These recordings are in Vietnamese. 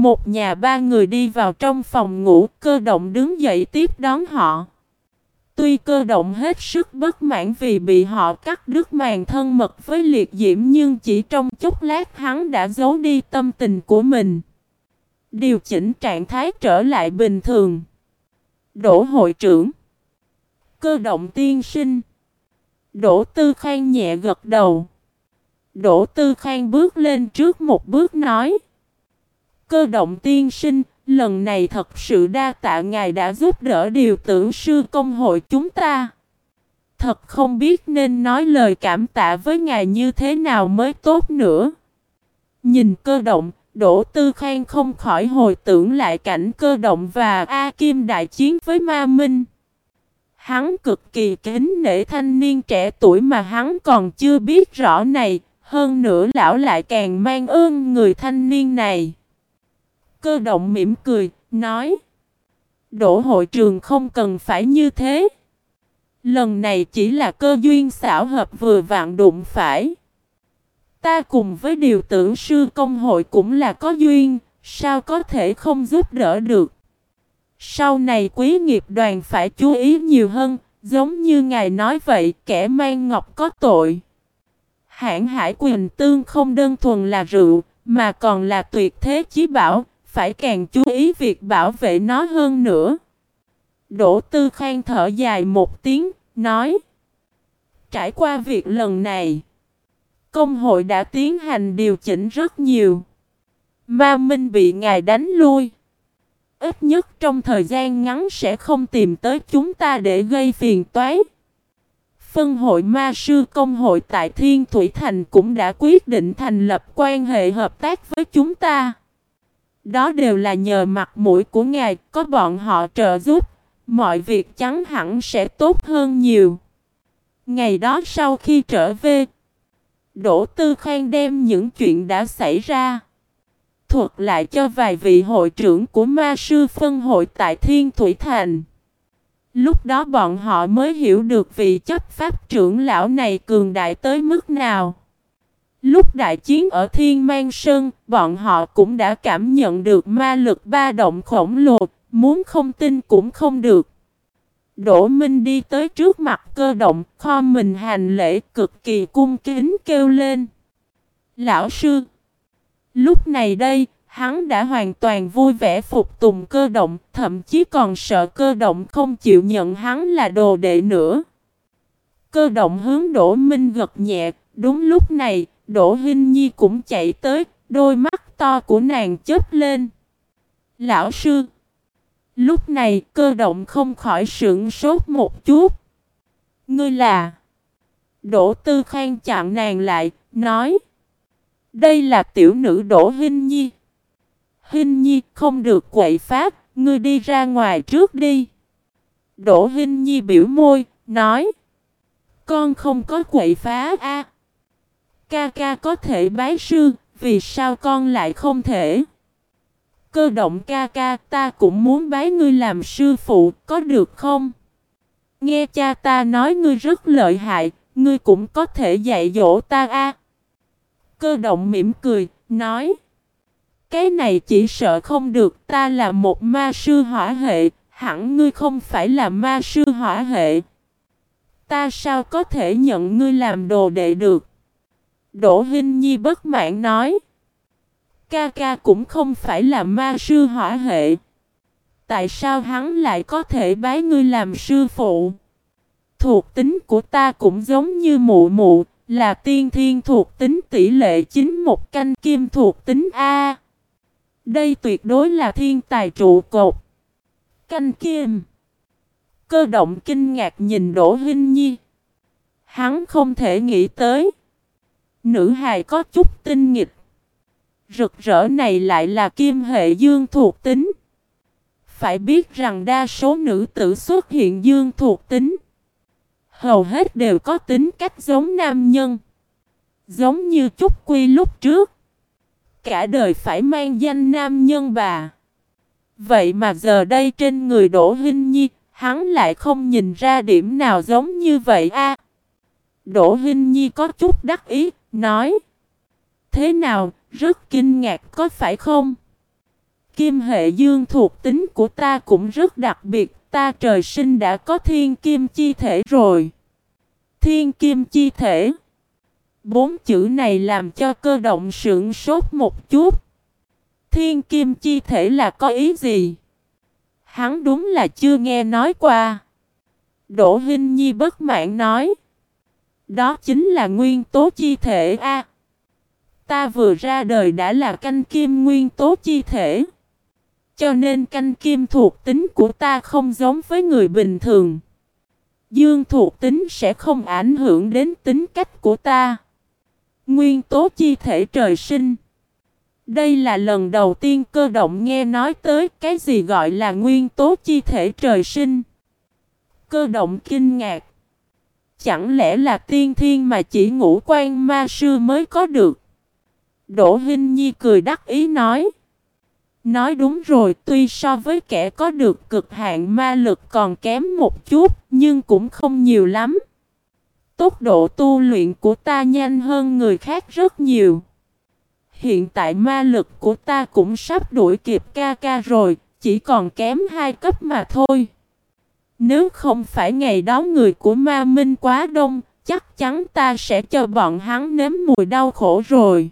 Một nhà ba người đi vào trong phòng ngủ, cơ động đứng dậy tiếp đón họ. Tuy cơ động hết sức bất mãn vì bị họ cắt đứt màn thân mật với liệt diễm nhưng chỉ trong chốc lát hắn đã giấu đi tâm tình của mình. Điều chỉnh trạng thái trở lại bình thường. Đỗ hội trưởng. Cơ động tiên sinh. Đỗ Tư Khang nhẹ gật đầu. Đỗ Tư Khang bước lên trước một bước nói. Cơ động tiên sinh, lần này thật sự đa tạ ngài đã giúp đỡ điều tưởng sư công hội chúng ta. Thật không biết nên nói lời cảm tạ với ngài như thế nào mới tốt nữa. Nhìn cơ động, Đỗ Tư Khang không khỏi hồi tưởng lại cảnh cơ động và A Kim đại chiến với Ma Minh. Hắn cực kỳ kính nể thanh niên trẻ tuổi mà hắn còn chưa biết rõ này, hơn nữa lão lại càng mang ơn người thanh niên này. Cơ động mỉm cười, nói Đỗ hội trường không cần phải như thế. Lần này chỉ là cơ duyên xảo hợp vừa vạn đụng phải. Ta cùng với điều tưởng sư công hội cũng là có duyên, sao có thể không giúp đỡ được. Sau này quý nghiệp đoàn phải chú ý nhiều hơn, giống như ngài nói vậy, kẻ mang ngọc có tội. Hãng hải quyền tương không đơn thuần là rượu, mà còn là tuyệt thế chí bảo, phải càng chú ý việc bảo vệ nó hơn nữa. Đỗ Tư Khang thở dài một tiếng, nói Trải qua việc lần này, công hội đã tiến hành điều chỉnh rất nhiều. Ma Minh bị ngài đánh lui. Ít nhất trong thời gian ngắn sẽ không tìm tới chúng ta để gây phiền toái. Phân hội ma sư công hội tại Thiên Thủy Thành cũng đã quyết định thành lập quan hệ hợp tác với chúng ta. Đó đều là nhờ mặt mũi của ngài, có bọn họ trợ giúp, mọi việc chắn hẳn sẽ tốt hơn nhiều. Ngày đó sau khi trở về, Đỗ Tư Khang đem những chuyện đã xảy ra thuật lại cho vài vị hội trưởng của ma sư phân hội tại Thiên Thủy Thành. Lúc đó bọn họ mới hiểu được vị chấp pháp trưởng lão này cường đại tới mức nào. Lúc đại chiến ở Thiên Mang Sơn, bọn họ cũng đã cảm nhận được ma lực ba động khổng lồ, muốn không tin cũng không được. Đỗ Minh đi tới trước mặt cơ động, kho mình hành lễ cực kỳ cung kính kêu lên. Lão sư! Lúc này đây, hắn đã hoàn toàn vui vẻ phục tùng cơ động, thậm chí còn sợ cơ động không chịu nhận hắn là đồ đệ nữa. Cơ động hướng Đỗ Minh gật nhẹ, đúng lúc này, Đỗ Hinh Nhi cũng chạy tới, đôi mắt to của nàng chớp lên. Lão sư! Lúc này cơ động không khỏi sững sốt một chút. Ngươi là... Đỗ Tư Khang chặn nàng lại, nói. Đây là tiểu nữ Đỗ Hinh Nhi. Hinh Nhi không được quậy pháp, ngươi đi ra ngoài trước đi. Đỗ Hinh Nhi biểu môi, nói. Con không có quậy phá a. Ca ca có thể bái sư, vì sao con lại không thể? Cơ động ca ca ta cũng muốn bái ngươi làm sư phụ, có được không? Nghe cha ta nói ngươi rất lợi hại, ngươi cũng có thể dạy dỗ ta a. Cơ động mỉm cười, nói. Cái này chỉ sợ không được, ta là một ma sư hỏa hệ, hẳn ngươi không phải là ma sư hỏa hệ. Ta sao có thể nhận ngươi làm đồ đệ được? Đỗ Hinh Nhi bất mãn nói. Ca ca cũng không phải là ma sư hỏa hệ. Tại sao hắn lại có thể bái ngươi làm sư phụ? Thuộc tính của ta cũng giống như mụ mụ, là tiên thiên thuộc tính tỷ lệ chính một canh kim thuộc tính A. Đây tuyệt đối là thiên tài trụ cột. Canh kim. Cơ động kinh ngạc nhìn Đỗ Hinh Nhi. Hắn không thể nghĩ tới. Nữ hài có chút tinh nghịch. Rực rỡ này lại là kim hệ dương thuộc tính. Phải biết rằng đa số nữ tử xuất hiện dương thuộc tính. Hầu hết đều có tính cách giống nam nhân. Giống như Trúc Quy lúc trước. Cả đời phải mang danh nam nhân bà. Vậy mà giờ đây trên người Đỗ Hinh Nhi, hắn lại không nhìn ra điểm nào giống như vậy a. Đỗ Hinh Nhi có chút đắc ý, nói. Thế nào, rất kinh ngạc có phải không? Kim hệ dương thuộc tính của ta cũng rất đặc biệt, ta trời sinh đã có thiên kim chi thể rồi. Thiên kim chi thể. Bốn chữ này làm cho cơ động sưởng sốt một chút. Thiên kim chi thể là có ý gì? Hắn đúng là chưa nghe nói qua. Đỗ Hinh Nhi bất mãn nói. Đó chính là nguyên tố chi thể A. ta vừa ra đời đã là canh kim nguyên tố chi thể. Cho nên canh kim thuộc tính của ta không giống với người bình thường. Dương thuộc tính sẽ không ảnh hưởng đến tính cách của ta. Nguyên tố chi thể trời sinh. Đây là lần đầu tiên cơ động nghe nói tới cái gì gọi là nguyên tố chi thể trời sinh. Cơ động kinh ngạc. Chẳng lẽ là tiên thiên mà chỉ ngũ quan ma sư mới có được? Đỗ Hinh Nhi cười đắc ý nói. Nói đúng rồi, tuy so với kẻ có được cực hạn ma lực còn kém một chút, nhưng cũng không nhiều lắm. Tốc độ tu luyện của ta nhanh hơn người khác rất nhiều. Hiện tại ma lực của ta cũng sắp đuổi kịp ca ca rồi, chỉ còn kém hai cấp mà thôi. Nếu không phải ngày đó người của ma minh quá đông, chắc chắn ta sẽ cho bọn hắn nếm mùi đau khổ rồi.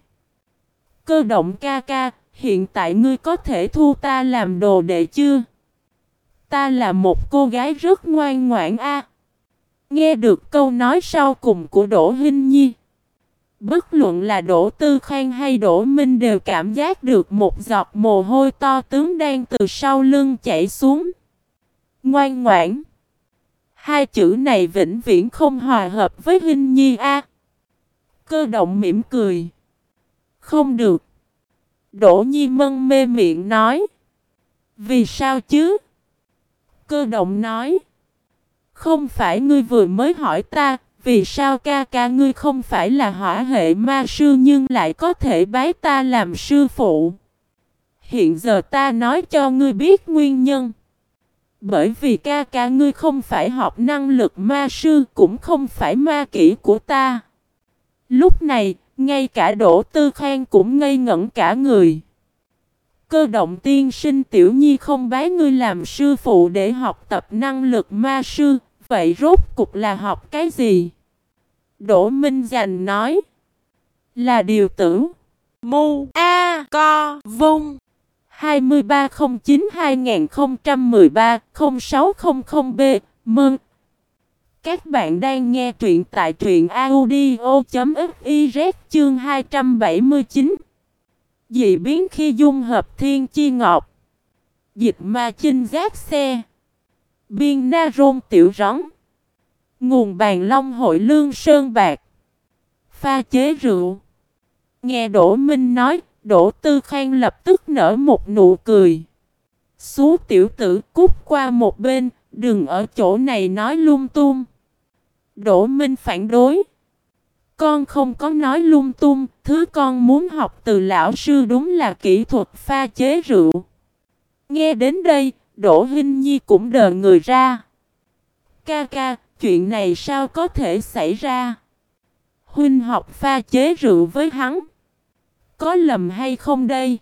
Cơ động ca ca, hiện tại ngươi có thể thu ta làm đồ đệ chưa? Ta là một cô gái rất ngoan ngoãn a. Nghe được câu nói sau cùng của Đỗ Hinh Nhi. Bất luận là Đỗ Tư Khang hay Đỗ Minh đều cảm giác được một giọt mồ hôi to tướng đang từ sau lưng chảy xuống. Ngoan ngoãn. Hai chữ này vĩnh viễn không hòa hợp với Hinh Nhi A. Cơ động mỉm cười. Không được. Đỗ Nhi mân mê miệng nói. Vì sao chứ? Cơ động nói. Không phải ngươi vừa mới hỏi ta, vì sao ca ca ngươi không phải là hỏa hệ ma sư nhưng lại có thể bái ta làm sư phụ? Hiện giờ ta nói cho ngươi biết nguyên nhân. Bởi vì ca ca ngươi không phải học năng lực ma sư cũng không phải ma kỹ của ta. Lúc này, ngay cả Đỗ Tư Khang cũng ngây ngẩn cả người. Cơ động tiên sinh tiểu nhi không bái ngươi làm sư phụ để học tập năng lực ma sư, vậy rốt cục là học cái gì? Đỗ Minh Giành nói là điều tử. Mu A Co Vung 2309-2013-0600B Mừng! Các bạn đang nghe truyện tại truyện audio.fiz chương 279 Dị biến khi dung hợp thiên chi ngọc. Dịch ma chinh giác xe. Biên na rôn tiểu rắn. Nguồn bàn long hội lương sơn bạc. Pha chế rượu. Nghe Đỗ Minh nói Đỗ Tư Khang lập tức nở một nụ cười. Xú tiểu tử cút qua một bên, đừng ở chỗ này nói lung tung. Đỗ Minh phản đối. Con không có nói lung tung, thứ con muốn học từ lão sư đúng là kỹ thuật pha chế rượu. Nghe đến đây, Đỗ Hinh Nhi cũng đờ người ra. Ca ca, chuyện này sao có thể xảy ra? Huynh học pha chế rượu với hắn. Có lầm hay không đây?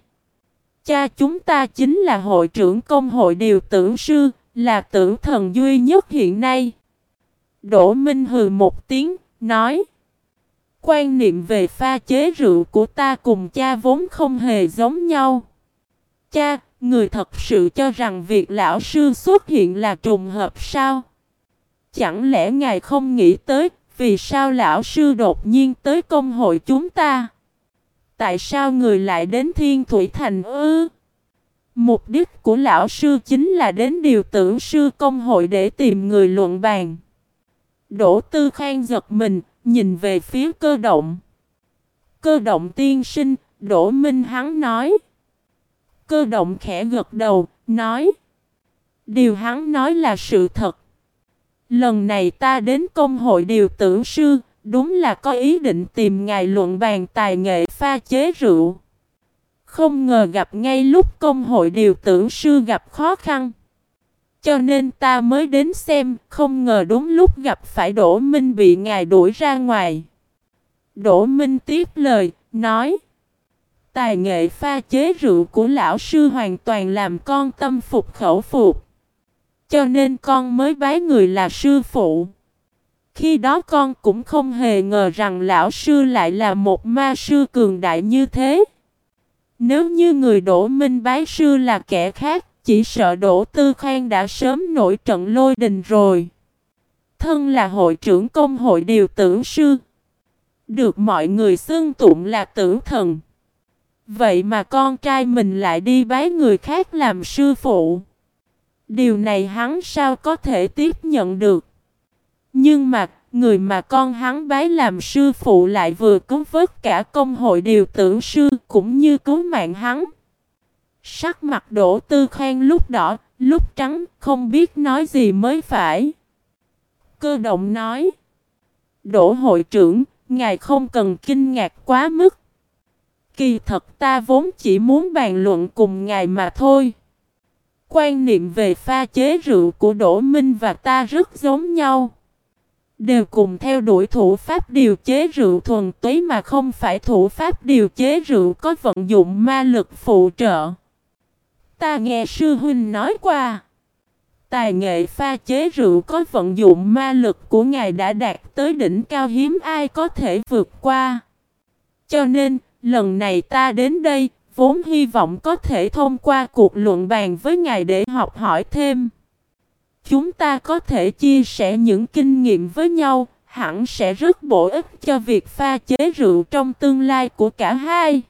Cha chúng ta chính là hội trưởng công hội điều tử sư, là tử thần duy nhất hiện nay. Đỗ Minh hừ một tiếng, nói. Quan niệm về pha chế rượu của ta cùng cha vốn không hề giống nhau. Cha, người thật sự cho rằng việc lão sư xuất hiện là trùng hợp sao? Chẳng lẽ ngài không nghĩ tới vì sao lão sư đột nhiên tới công hội chúng ta? Tại sao người lại đến Thiên Thủy Thành ư? Mục đích của lão sư chính là đến điều tưởng sư công hội để tìm người luận bàn. Đỗ Tư Khang giật mình, nhìn về phía cơ động. Cơ động tiên sinh, Đỗ Minh hắn nói. Cơ động khẽ gật đầu, nói. Điều hắn nói là sự thật. Lần này ta đến công hội điều tưởng sư, Đúng là có ý định tìm ngài luận bàn tài nghệ pha chế rượu. Không ngờ gặp ngay lúc công hội điều tưởng sư gặp khó khăn. Cho nên ta mới đến xem, không ngờ đúng lúc gặp phải Đỗ Minh bị ngài đuổi ra ngoài. Đỗ Minh tiếp lời, nói. Tài nghệ pha chế rượu của lão sư hoàn toàn làm con tâm phục khẩu phục. Cho nên con mới bái người là sư phụ. Khi đó con cũng không hề ngờ rằng lão sư lại là một ma sư cường đại như thế. Nếu như người đổ minh bái sư là kẻ khác, chỉ sợ đổ tư khoan đã sớm nổi trận lôi đình rồi. Thân là hội trưởng công hội điều tưởng sư. Được mọi người xưng tụng là tử thần. Vậy mà con trai mình lại đi bái người khác làm sư phụ. Điều này hắn sao có thể tiếp nhận được. Nhưng mà người mà con hắn bái làm sư phụ lại vừa cứu vớt cả công hội điều tử sư cũng như cứu mạng hắn. Sắc mặt đổ tư khoan lúc đỏ, lúc trắng, không biết nói gì mới phải. Cơ động nói. đổ hội trưởng, ngài không cần kinh ngạc quá mức. Kỳ thật ta vốn chỉ muốn bàn luận cùng ngài mà thôi. Quan niệm về pha chế rượu của Đỗ Minh và ta rất giống nhau. Đều cùng theo đuổi thủ pháp điều chế rượu thuần túy mà không phải thủ pháp điều chế rượu có vận dụng ma lực phụ trợ. Ta nghe sư huynh nói qua. Tài nghệ pha chế rượu có vận dụng ma lực của ngài đã đạt tới đỉnh cao hiếm ai có thể vượt qua. Cho nên, lần này ta đến đây, vốn hy vọng có thể thông qua cuộc luận bàn với ngài để học hỏi thêm. Chúng ta có thể chia sẻ những kinh nghiệm với nhau, hẳn sẽ rất bổ ích cho việc pha chế rượu trong tương lai của cả hai.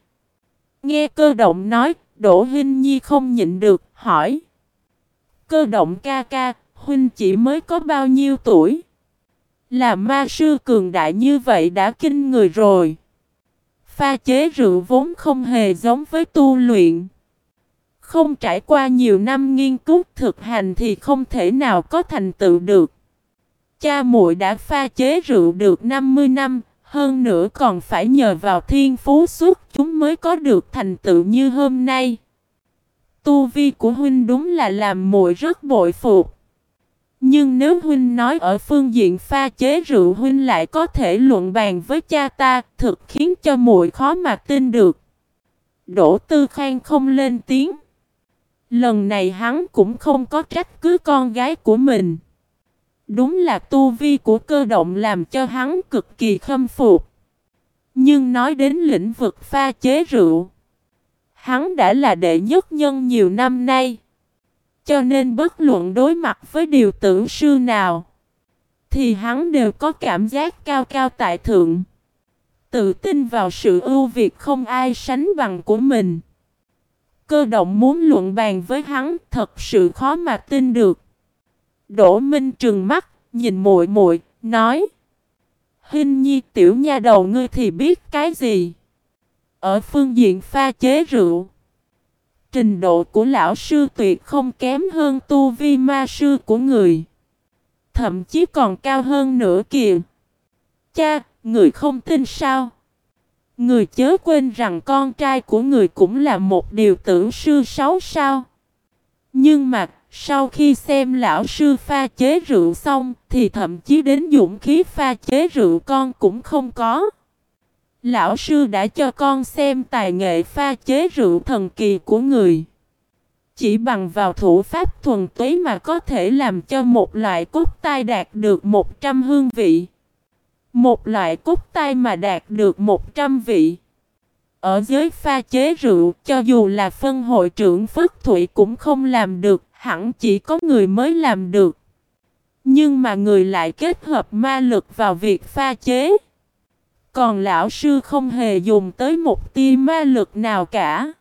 Nghe cơ động nói, Đỗ Hinh Nhi không nhịn được, hỏi. Cơ động ca ca, huynh chỉ mới có bao nhiêu tuổi? Là ma sư cường đại như vậy đã kinh người rồi. Pha chế rượu vốn không hề giống với tu luyện. Không trải qua nhiều năm nghiên cứu thực hành thì không thể nào có thành tựu được. Cha muội đã pha chế rượu được 50 năm, hơn nữa còn phải nhờ vào thiên phú suốt chúng mới có được thành tựu như hôm nay. Tu vi của huynh đúng là làm muội rất bội phục. Nhưng nếu huynh nói ở phương diện pha chế rượu huynh lại có thể luận bàn với cha ta, thực khiến cho muội khó mà tin được. Đỗ Tư Khang không lên tiếng. Lần này hắn cũng không có trách cứ con gái của mình. Đúng là tu vi của cơ động làm cho hắn cực kỳ khâm phục. Nhưng nói đến lĩnh vực pha chế rượu, hắn đã là đệ nhất nhân nhiều năm nay. Cho nên bất luận đối mặt với điều tưởng sư nào, thì hắn đều có cảm giác cao cao tại thượng. Tự tin vào sự ưu việt không ai sánh bằng của mình. Cơ động muốn luận bàn với hắn thật sự khó mà tin được. Đỗ Minh trừng mắt, nhìn muội muội, nói: "Hinh Nhi tiểu nha đầu ngươi thì biết cái gì?" Ở phương diện pha chế rượu, trình độ của lão sư tuyệt không kém hơn tu vi ma sư của người. Thậm chí còn cao hơn nữa kìa. Cha, người không tin sao? Người chớ quên rằng con trai của người cũng là một điều tưởng sư sáu sao. Nhưng mà, sau khi xem lão sư pha chế rượu xong, thì thậm chí đến dũng khí pha chế rượu con cũng không có. Lão sư đã cho con xem tài nghệ pha chế rượu thần kỳ của người. Chỉ bằng vào thủ pháp thuần túy mà có thể làm cho một loại cốt tai đạt được 100 hương vị. Một loại cốt tay mà đạt được 100 vị. Ở giới pha chế rượu, cho dù là phân hội trưởng Phất Thụy cũng không làm được, hẳn chỉ có người mới làm được. Nhưng mà người lại kết hợp ma lực vào việc pha chế. Còn lão sư không hề dùng tới một tia ma lực nào cả.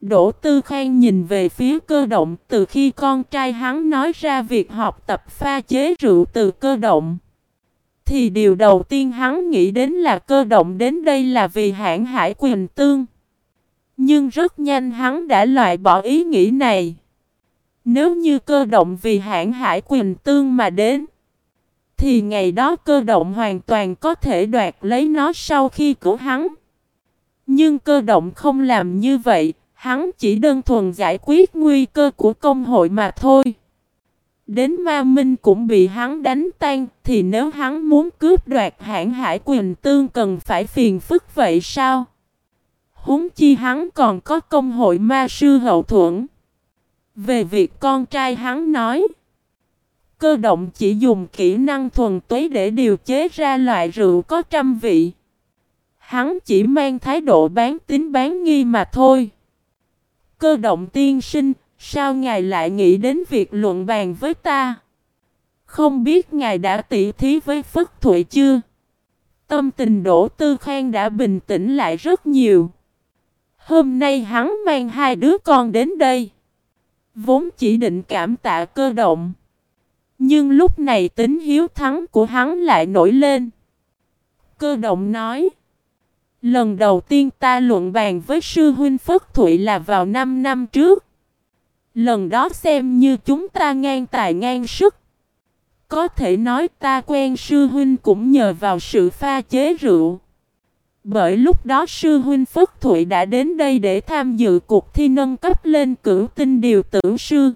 Đỗ Tư Khang nhìn về phía cơ động từ khi con trai hắn nói ra việc học tập pha chế rượu từ cơ động. Thì điều đầu tiên hắn nghĩ đến là cơ động đến đây là vì hãng hải quyền tương. Nhưng rất nhanh hắn đã loại bỏ ý nghĩ này. Nếu như cơ động vì hãng hải quyền tương mà đến, thì ngày đó cơ động hoàn toàn có thể đoạt lấy nó sau khi cứu hắn. Nhưng cơ động không làm như vậy, hắn chỉ đơn thuần giải quyết nguy cơ của công hội mà thôi. Đến ma minh cũng bị hắn đánh tan, thì nếu hắn muốn cướp đoạt hãng hải quyền tương cần phải phiền phức vậy sao? húng chi hắn còn có công hội ma sư hậu thuẫn. Về việc con trai hắn nói. Cơ động chỉ dùng kỹ năng thuần túy để điều chế ra loại rượu có trăm vị. Hắn chỉ mang thái độ bán tính bán nghi mà thôi. Cơ động tiên sinh, sao ngài lại nghĩ đến việc luận bàn với ta? Không biết ngài đã tỉ thí với Phất Thụy chưa? Tâm tình Đỗ Tư Khang đã bình tĩnh lại rất nhiều. Hôm nay hắn mang hai đứa con đến đây. Vốn chỉ định cảm tạ cơ động. Nhưng lúc này tính hiếu thắng của hắn lại nổi lên. Cơ động nói. Lần đầu tiên ta luận bàn với sư huynh Phất Thụy là vào 5 năm trước. Lần đó xem như chúng ta ngang tài ngang sức. Có thể nói ta quen sư huynh cũng nhờ vào sự pha chế rượu. Bởi lúc đó sư huynh Phất Thụy đã đến đây để tham dự cuộc thi nâng cấp lên cửu tinh điều tử sư.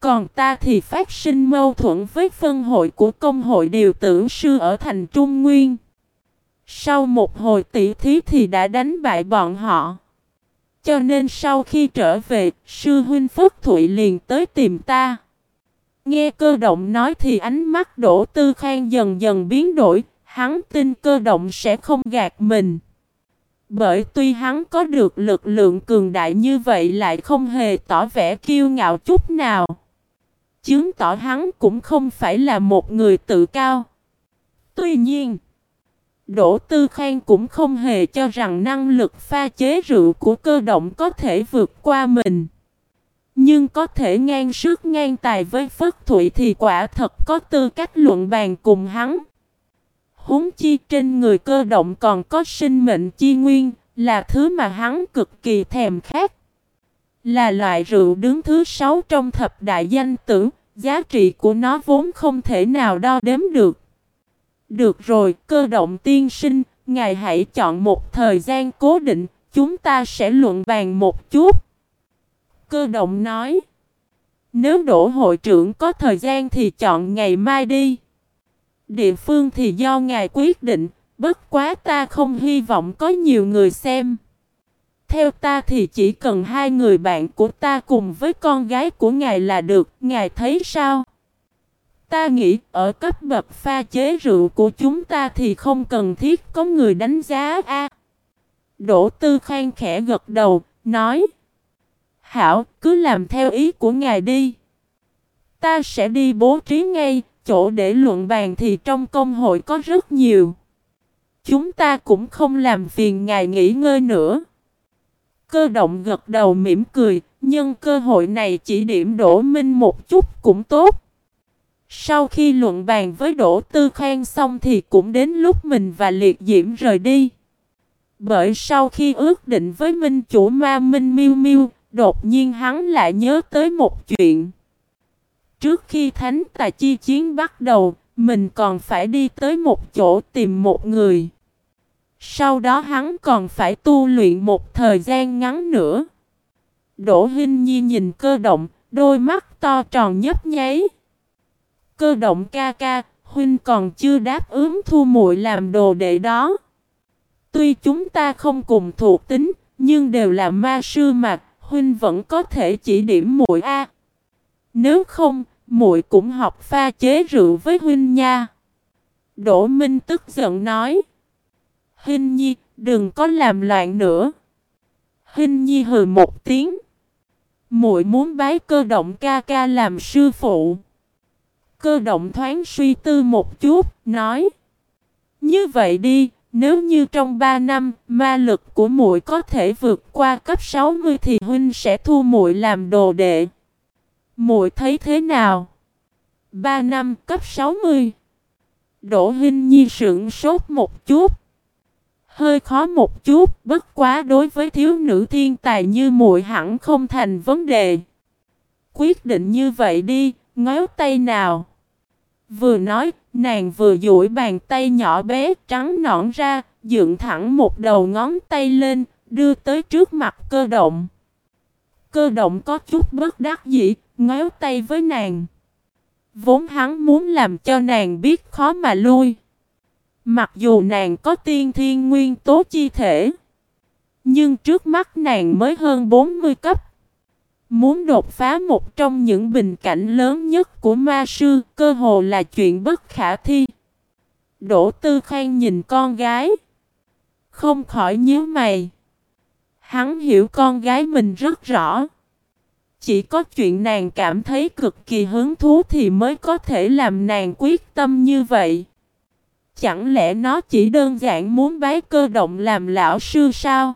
Còn ta thì phát sinh mâu thuẫn với phân hội của công hội điều tử sư ở thành Trung Nguyên. Sau một hồi tỷ thí thì đã đánh bại bọn họ. Cho nên sau khi trở về, sư huynh Phúc Thụy liền tới tìm ta. Nghe cơ động nói thì ánh mắt Đỗ Tư Khang dần dần biến đổi, hắn tin cơ động sẽ không gạt mình. Bởi tuy hắn có được lực lượng cường đại như vậy lại không hề tỏ vẻ kiêu ngạo chút nào. Chứng tỏ hắn cũng không phải là một người tự cao. Tuy nhiên, Đỗ Tư Khang cũng không hề cho rằng năng lực pha chế rượu của cơ động có thể vượt qua mình. Nhưng có thể ngang sức ngang tài với Phất Thụy thì quả thật có tư cách luận bàn cùng hắn. Húng chi trên người cơ động còn có sinh mệnh chi nguyên, là thứ mà hắn cực kỳ thèm khát. Là loại rượu đứng thứ sáu trong thập đại danh tử, giá trị của nó vốn không thể nào đo đếm được. Được rồi, cơ động tiên sinh, ngài hãy chọn một thời gian cố định, chúng ta sẽ luận bàn một chút. Cơ động nói, nếu đổ hội trưởng có thời gian thì chọn ngày mai đi. Địa phương thì do ngài quyết định, bất quá ta không hy vọng có nhiều người xem. Theo ta thì chỉ cần hai người bạn của ta cùng với con gái của ngài là được, ngài thấy sao? Ta nghĩ ở cấp bậc pha chế rượu của chúng ta thì không cần thiết có người đánh giá a. Đỗ Tư Khang khẽ gật đầu, nói Hảo, cứ làm theo ý của ngài đi. Ta sẽ đi bố trí ngay, chỗ để luận bàn thì trong công hội có rất nhiều. Chúng ta cũng không làm phiền ngài nghỉ ngơi nữa. Cơ động gật đầu mỉm cười, nhưng cơ hội này chỉ điểm Đỗ Minh một chút cũng tốt. Sau khi luận bàn với Đỗ Tư Khang xong thì cũng đến lúc mình và Liệt Diễm rời đi. Bởi sau khi ước định với Minh chủ ma Minh Miêu Miêu, đột nhiên hắn lại nhớ tới một chuyện. Trước khi Thánh Tà Chi Chiến bắt đầu, mình còn phải đi tới một chỗ tìm một người. Sau đó hắn còn phải tu luyện một thời gian ngắn nữa. Đỗ Hinh Nhi nhìn cơ động, đôi mắt to tròn nhấp nháy. Cơ động ca ca, huynh còn chưa đáp ứng thu muội làm đồ đệ đó. Tuy chúng ta không cùng thuộc tính, nhưng đều là ma sư mà, huynh vẫn có thể chỉ điểm muội a. Nếu không, muội cũng học pha chế rượu với huynh nha. Đỗ Minh tức giận nói. Hinh Nhi, đừng có làm loạn nữa. Hinh Nhi hừ một tiếng. Muội muốn bái cơ động ca ca làm sư phụ. Cơ động thoáng suy tư một chút, nói. Như vậy đi, nếu như trong 3 năm ma lực của muội có thể vượt qua cấp 60 thì huynh sẽ thu muội làm đồ đệ. Muội thấy thế nào? 3 năm cấp 60. Đỗ Hinh Nhi sững sốt một chút. Hơi khó một chút, bất quá đối với thiếu nữ thiên tài như muội hẳn không thành vấn đề. Quyết định như vậy đi, ngéo tay nào. Vừa nói, nàng vừa duỗi bàn tay nhỏ bé trắng nõn ra, dựng thẳng một đầu ngón tay lên, đưa tới trước mặt cơ động. Cơ động có chút bất đắc dĩ, ngéo tay với nàng. Vốn hắn muốn làm cho nàng biết khó mà lui. Mặc dù nàng có tiên thiên nguyên tố chi thể. Nhưng trước mắt nàng mới hơn 40 cấp. Muốn đột phá một trong những bình cảnh lớn nhất của ma sư, cơ hồ là chuyện bất khả thi. Đỗ Tư Khang nhìn con gái. Không khỏi nhíu mày. Hắn hiểu con gái mình rất rõ. Chỉ có chuyện nàng cảm thấy cực kỳ hứng thú thì mới có thể làm nàng quyết tâm như vậy. Chẳng lẽ nó chỉ đơn giản muốn bái cơ động làm lão sư sao?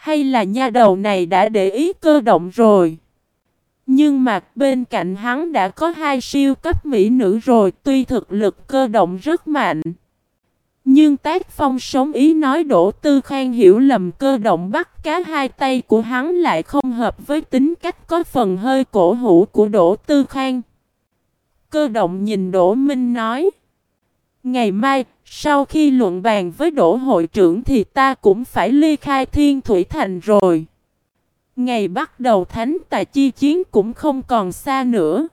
Hay là nha đầu này đã để ý cơ động rồi? Nhưng mà, bên cạnh hắn đã có hai siêu cấp mỹ nữ rồi, tuy thực lực cơ động rất mạnh. Nhưng tác phong sống ý nói Đỗ Tư Khang hiểu lầm cơ động bắt cá hai tay của hắn lại không hợp với tính cách có phần hơi cổ hủ của Đỗ Tư Khang. Cơ động nhìn Đỗ Minh nói. Ngày mai, sau khi luận bàn với Đỗ hội trưởng thì ta cũng phải ly khai thiên thủy thành rồi. Ngày bắt đầu thánh tài chi chiến cũng không còn xa nữa.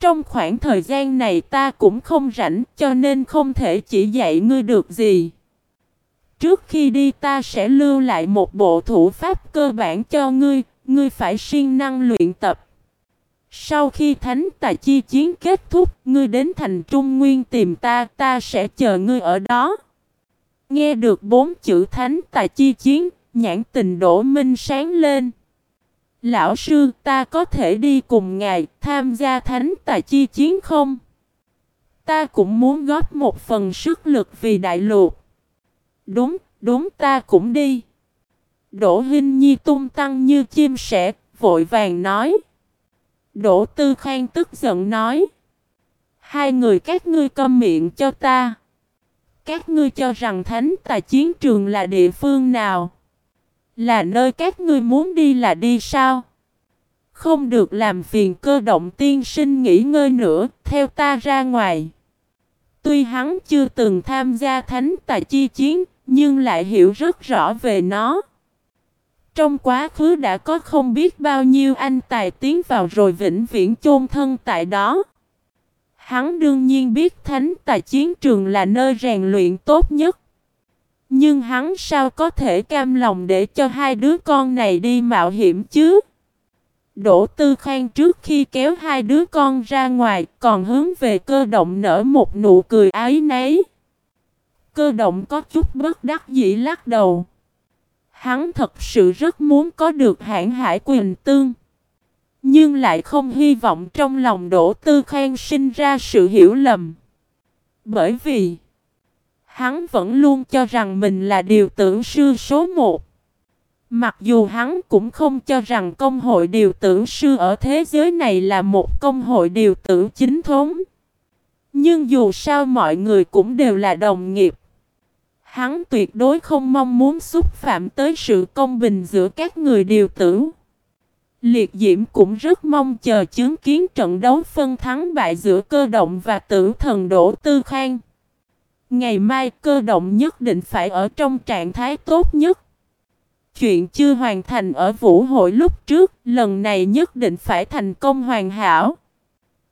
Trong khoảng thời gian này ta cũng không rảnh cho nên không thể chỉ dạy ngươi được gì. Trước khi đi ta sẽ lưu lại một bộ thủ pháp cơ bản cho ngươi, ngươi phải siêng năng luyện tập. Sau khi thánh tài chi chiến kết thúc, ngươi đến thành Trung Nguyên tìm ta, ta sẽ chờ ngươi ở đó. Nghe được bốn chữ thánh tài chi chiến, nhãn tình đổ minh sáng lên. Lão sư, ta có thể đi cùng ngài tham gia thánh tài chi chiến không? Ta cũng muốn góp một phần sức lực vì đại lục. Đúng, đúng ta cũng đi. Đỗ Hinh Nhi tung tăng như chim sẻ, vội vàng nói. Đỗ Tư Khang tức giận nói. Hai người các ngươi câm miệng cho ta. Các ngươi cho rằng thánh tài chiến trường là địa phương nào? Là nơi các ngươi muốn đi là đi sao? Không được làm phiền cơ động tiên sinh nghỉ ngơi nữa, theo ta ra ngoài. Tuy hắn chưa từng tham gia thánh tài chi chiến, nhưng lại hiểu rất rõ về nó. Trong quá khứ đã có không biết bao nhiêu anh tài tiến vào rồi vĩnh viễn chôn thân tại đó. Hắn đương nhiên biết thánh tài chiến trường là nơi rèn luyện tốt nhất. Nhưng hắn sao có thể cam lòng để cho hai đứa con này đi mạo hiểm chứ? Đỗ Tư Khang trước khi kéo hai đứa con ra ngoài còn hướng về cơ động nở một nụ cười ái nấy. Cơ động có chút bất đắc dĩ lắc đầu. Hắn thật sự rất muốn có được hãng hải quyền tương. Nhưng lại không hy vọng trong lòng Đỗ Tư Khang sinh ra sự hiểu lầm. Bởi vì, Hắn vẫn luôn cho rằng mình là điều tưởng sư số một. Mặc dù hắn cũng không cho rằng công hội điều tưởng sư ở thế giới này là một công hội điều tưởng chính thống. Nhưng dù sao mọi người cũng đều là đồng nghiệp. Hắn tuyệt đối không mong muốn xúc phạm tới sự công bình giữa các người điều tử. Liệt Diễm cũng rất mong chờ chứng kiến trận đấu phân thắng bại giữa cơ động và tử thần Đỗ Tư Khang. Ngày mai cơ động nhất định phải ở trong trạng thái tốt nhất. Chuyện chưa hoàn thành ở vũ hội lúc trước, lần này nhất định phải thành công hoàn hảo.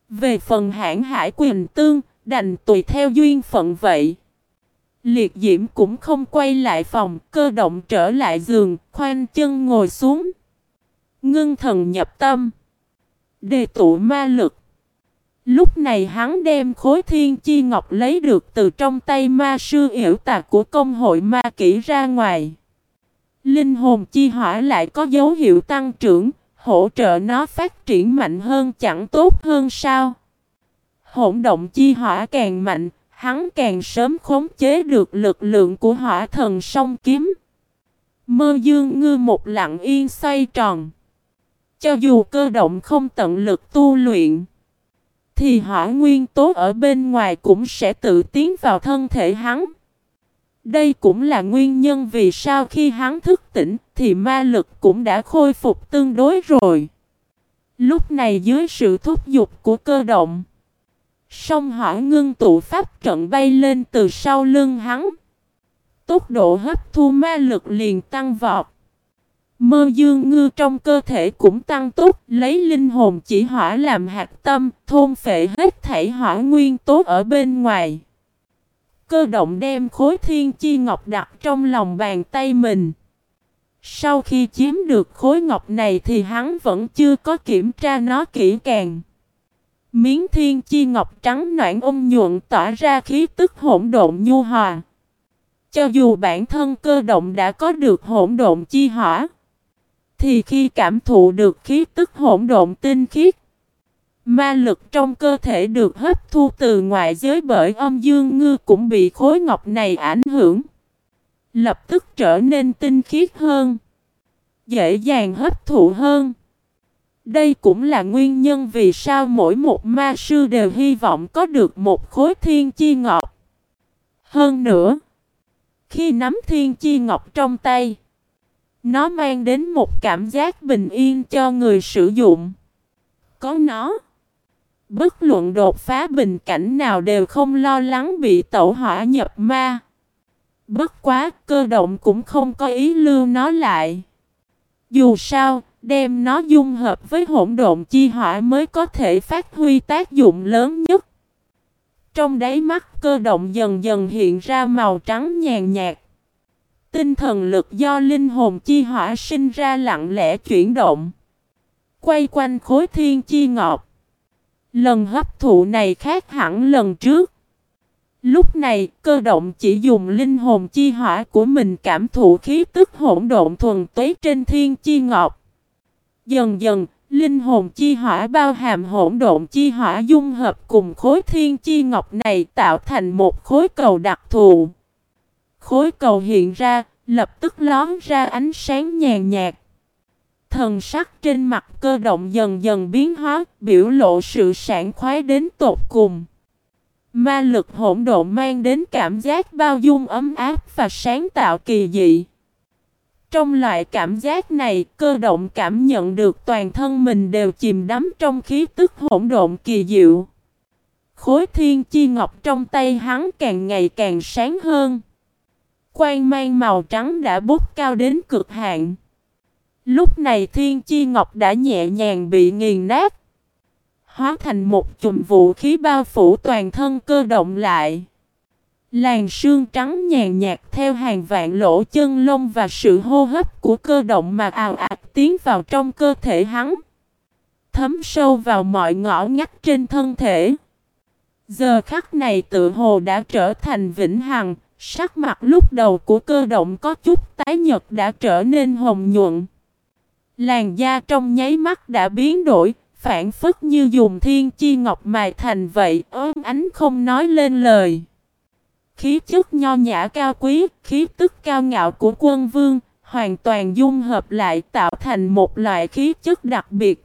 Về phần hãng hải quyền tương, đành tùy theo duyên phận vậy. Liệt diễm cũng không quay lại phòng, cơ động trở lại giường, khoanh chân ngồi xuống. Ngưng thần nhập tâm. Đề tụ ma lực. Lúc này hắn đem khối thiên chi ngọc lấy được từ trong tay ma sư yểu tà của công hội ma kỹ ra ngoài. Linh hồn chi hỏa lại có dấu hiệu tăng trưởng, hỗ trợ nó phát triển mạnh hơn chẳng tốt hơn sao. Hỗn động chi hỏa càng mạnh, hắn càng sớm khống chế được lực lượng của hỏa thần song kiếm. Mơ dương ngư một lặng yên xoay tròn. Cho dù cơ động không tận lực tu luyện, thì hỏa nguyên tố ở bên ngoài cũng sẽ tự tiến vào thân thể hắn. Đây cũng là nguyên nhân vì sao khi hắn thức tỉnh thì ma lực cũng đã khôi phục tương đối rồi. Lúc này dưới sự thúc giục của cơ động, song hỏa ngưng tụ pháp trận bay lên từ sau lưng hắn. Tốc độ hấp thu ma lực liền tăng vọt. Mơ dương ngư trong cơ thể cũng tăng tốc, lấy linh hồn chỉ hỏa làm hạt tâm, thôn phệ hết thảy hỏa nguyên tố ở bên ngoài. Cơ động đem khối thiên chi ngọc đặt trong lòng bàn tay mình. Sau khi chiếm được khối ngọc này thì hắn vẫn chưa có kiểm tra nó kỹ càng. Miếng thiên chi ngọc trắng noãn ôm nhuận tỏa ra khí tức hỗn độn nhu hòa. Cho dù bản thân cơ động đã có được hỗn độn chi hỏa, thì khi cảm thụ được khí tức hỗn độn tinh khiết, ma lực trong cơ thể được hấp thu từ ngoại giới bởi âm dương ngư cũng bị khối ngọc này ảnh hưởng. Lập tức trở nên tinh khiết hơn, dễ dàng hấp thụ hơn. Đây cũng là nguyên nhân vì sao mỗi một ma sư đều hy vọng có được một khối thiên chi ngọc. Hơn nữa, khi nắm thiên chi ngọc trong tay, nó mang đến một cảm giác bình yên cho người sử dụng. Có nó, bất luận đột phá bình cảnh nào đều không lo lắng bị tẩu hỏa nhập ma. Bất quá cơ động cũng không có ý lưu nó lại. Dù sao, đem nó dung hợp với hỗn độn chi hỏa mới có thể phát huy tác dụng lớn nhất. Trong đáy mắt cơ động dần dần hiện ra màu trắng nhàn nhạt. Tinh thần lực do linh hồn chi hỏa sinh ra lặng lẽ chuyển động. Quay quanh khối thiên chi ngọc. Lần hấp thụ này khác hẳn lần trước. Lúc này, cơ động chỉ dùng linh hồn chi hỏa của mình cảm thụ khí tức hỗn độn thuần túy trên thiên chi ngọc. Dần dần, linh hồn chi hỏa bao hàm hỗn độn chi hỏa dung hợp cùng khối thiên chi ngọc này tạo thành một khối cầu đặc thù. Khối cầu hiện ra, lập tức lón ra ánh sáng nhàn nhạt. Thần sắc trên mặt cơ động dần dần biến hóa, biểu lộ sự sảng khoái đến tột cùng. Ma lực hỗn độn mang đến cảm giác bao dung ấm áp và sáng tạo kỳ dị. Trong loại cảm giác này, cơ động cảm nhận được toàn thân mình đều chìm đắm trong khí tức hỗn độn kỳ diệu. Khối thiên chi ngọc trong tay hắn càng ngày càng sáng hơn. Quang mang màu trắng đã bút cao đến cực hạn. Lúc này thiên chi ngọc đã nhẹ nhàng bị nghiền nát. Hóa thành một chùm vũ khí bao phủ toàn thân cơ động lại. Làn sương trắng nhàn nhạt theo hàng vạn lỗ chân lông và sự hô hấp của cơ động mà ào ạt tiến vào trong cơ thể hắn. Thấm sâu vào mọi ngõ ngách trên thân thể. Giờ khắc này tự hồ đã trở thành vĩnh hằng, sắc mặt lúc đầu của cơ động có chút tái nhật đã trở nên hồng nhuận. Làn da trong nháy mắt đã biến đổi, phản phất như dùng thiên chi ngọc mài thành vậy, ơn ánh không nói lên lời. Khí chất nho nhã cao quý, khí tức cao ngạo của quân vương, hoàn toàn dung hợp lại tạo thành một loại khí chất đặc biệt.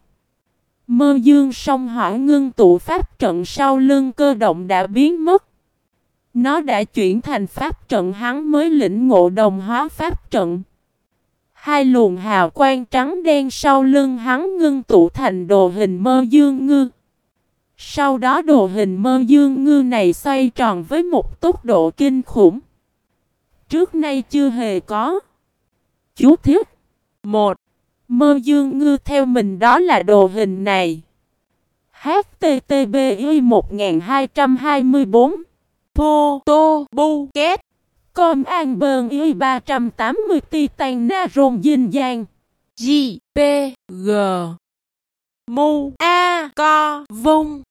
Mơ dương song hỏa ngưng tụ pháp trận sau lưng cơ động đã biến mất. Nó đã chuyển thành pháp trận hắn mới lĩnh ngộ đồng hóa pháp trận. Hai luồng hào quang trắng đen sau lưng hắn ngưng tụ thành đồ hình mơ dương ngư. Sau đó đồ hình mơ dương ngư này xoay tròn với một tốc độ kinh khủng. Trước nay chưa hề có. Chú thiết. một Mơ dương ngư theo mình đó là đồ hình này. HTTPI 1224 Photo Bu Kết Com An Bơn Y 380 Titan Na Rôn Dinh Giang G P G Mu A Co Vung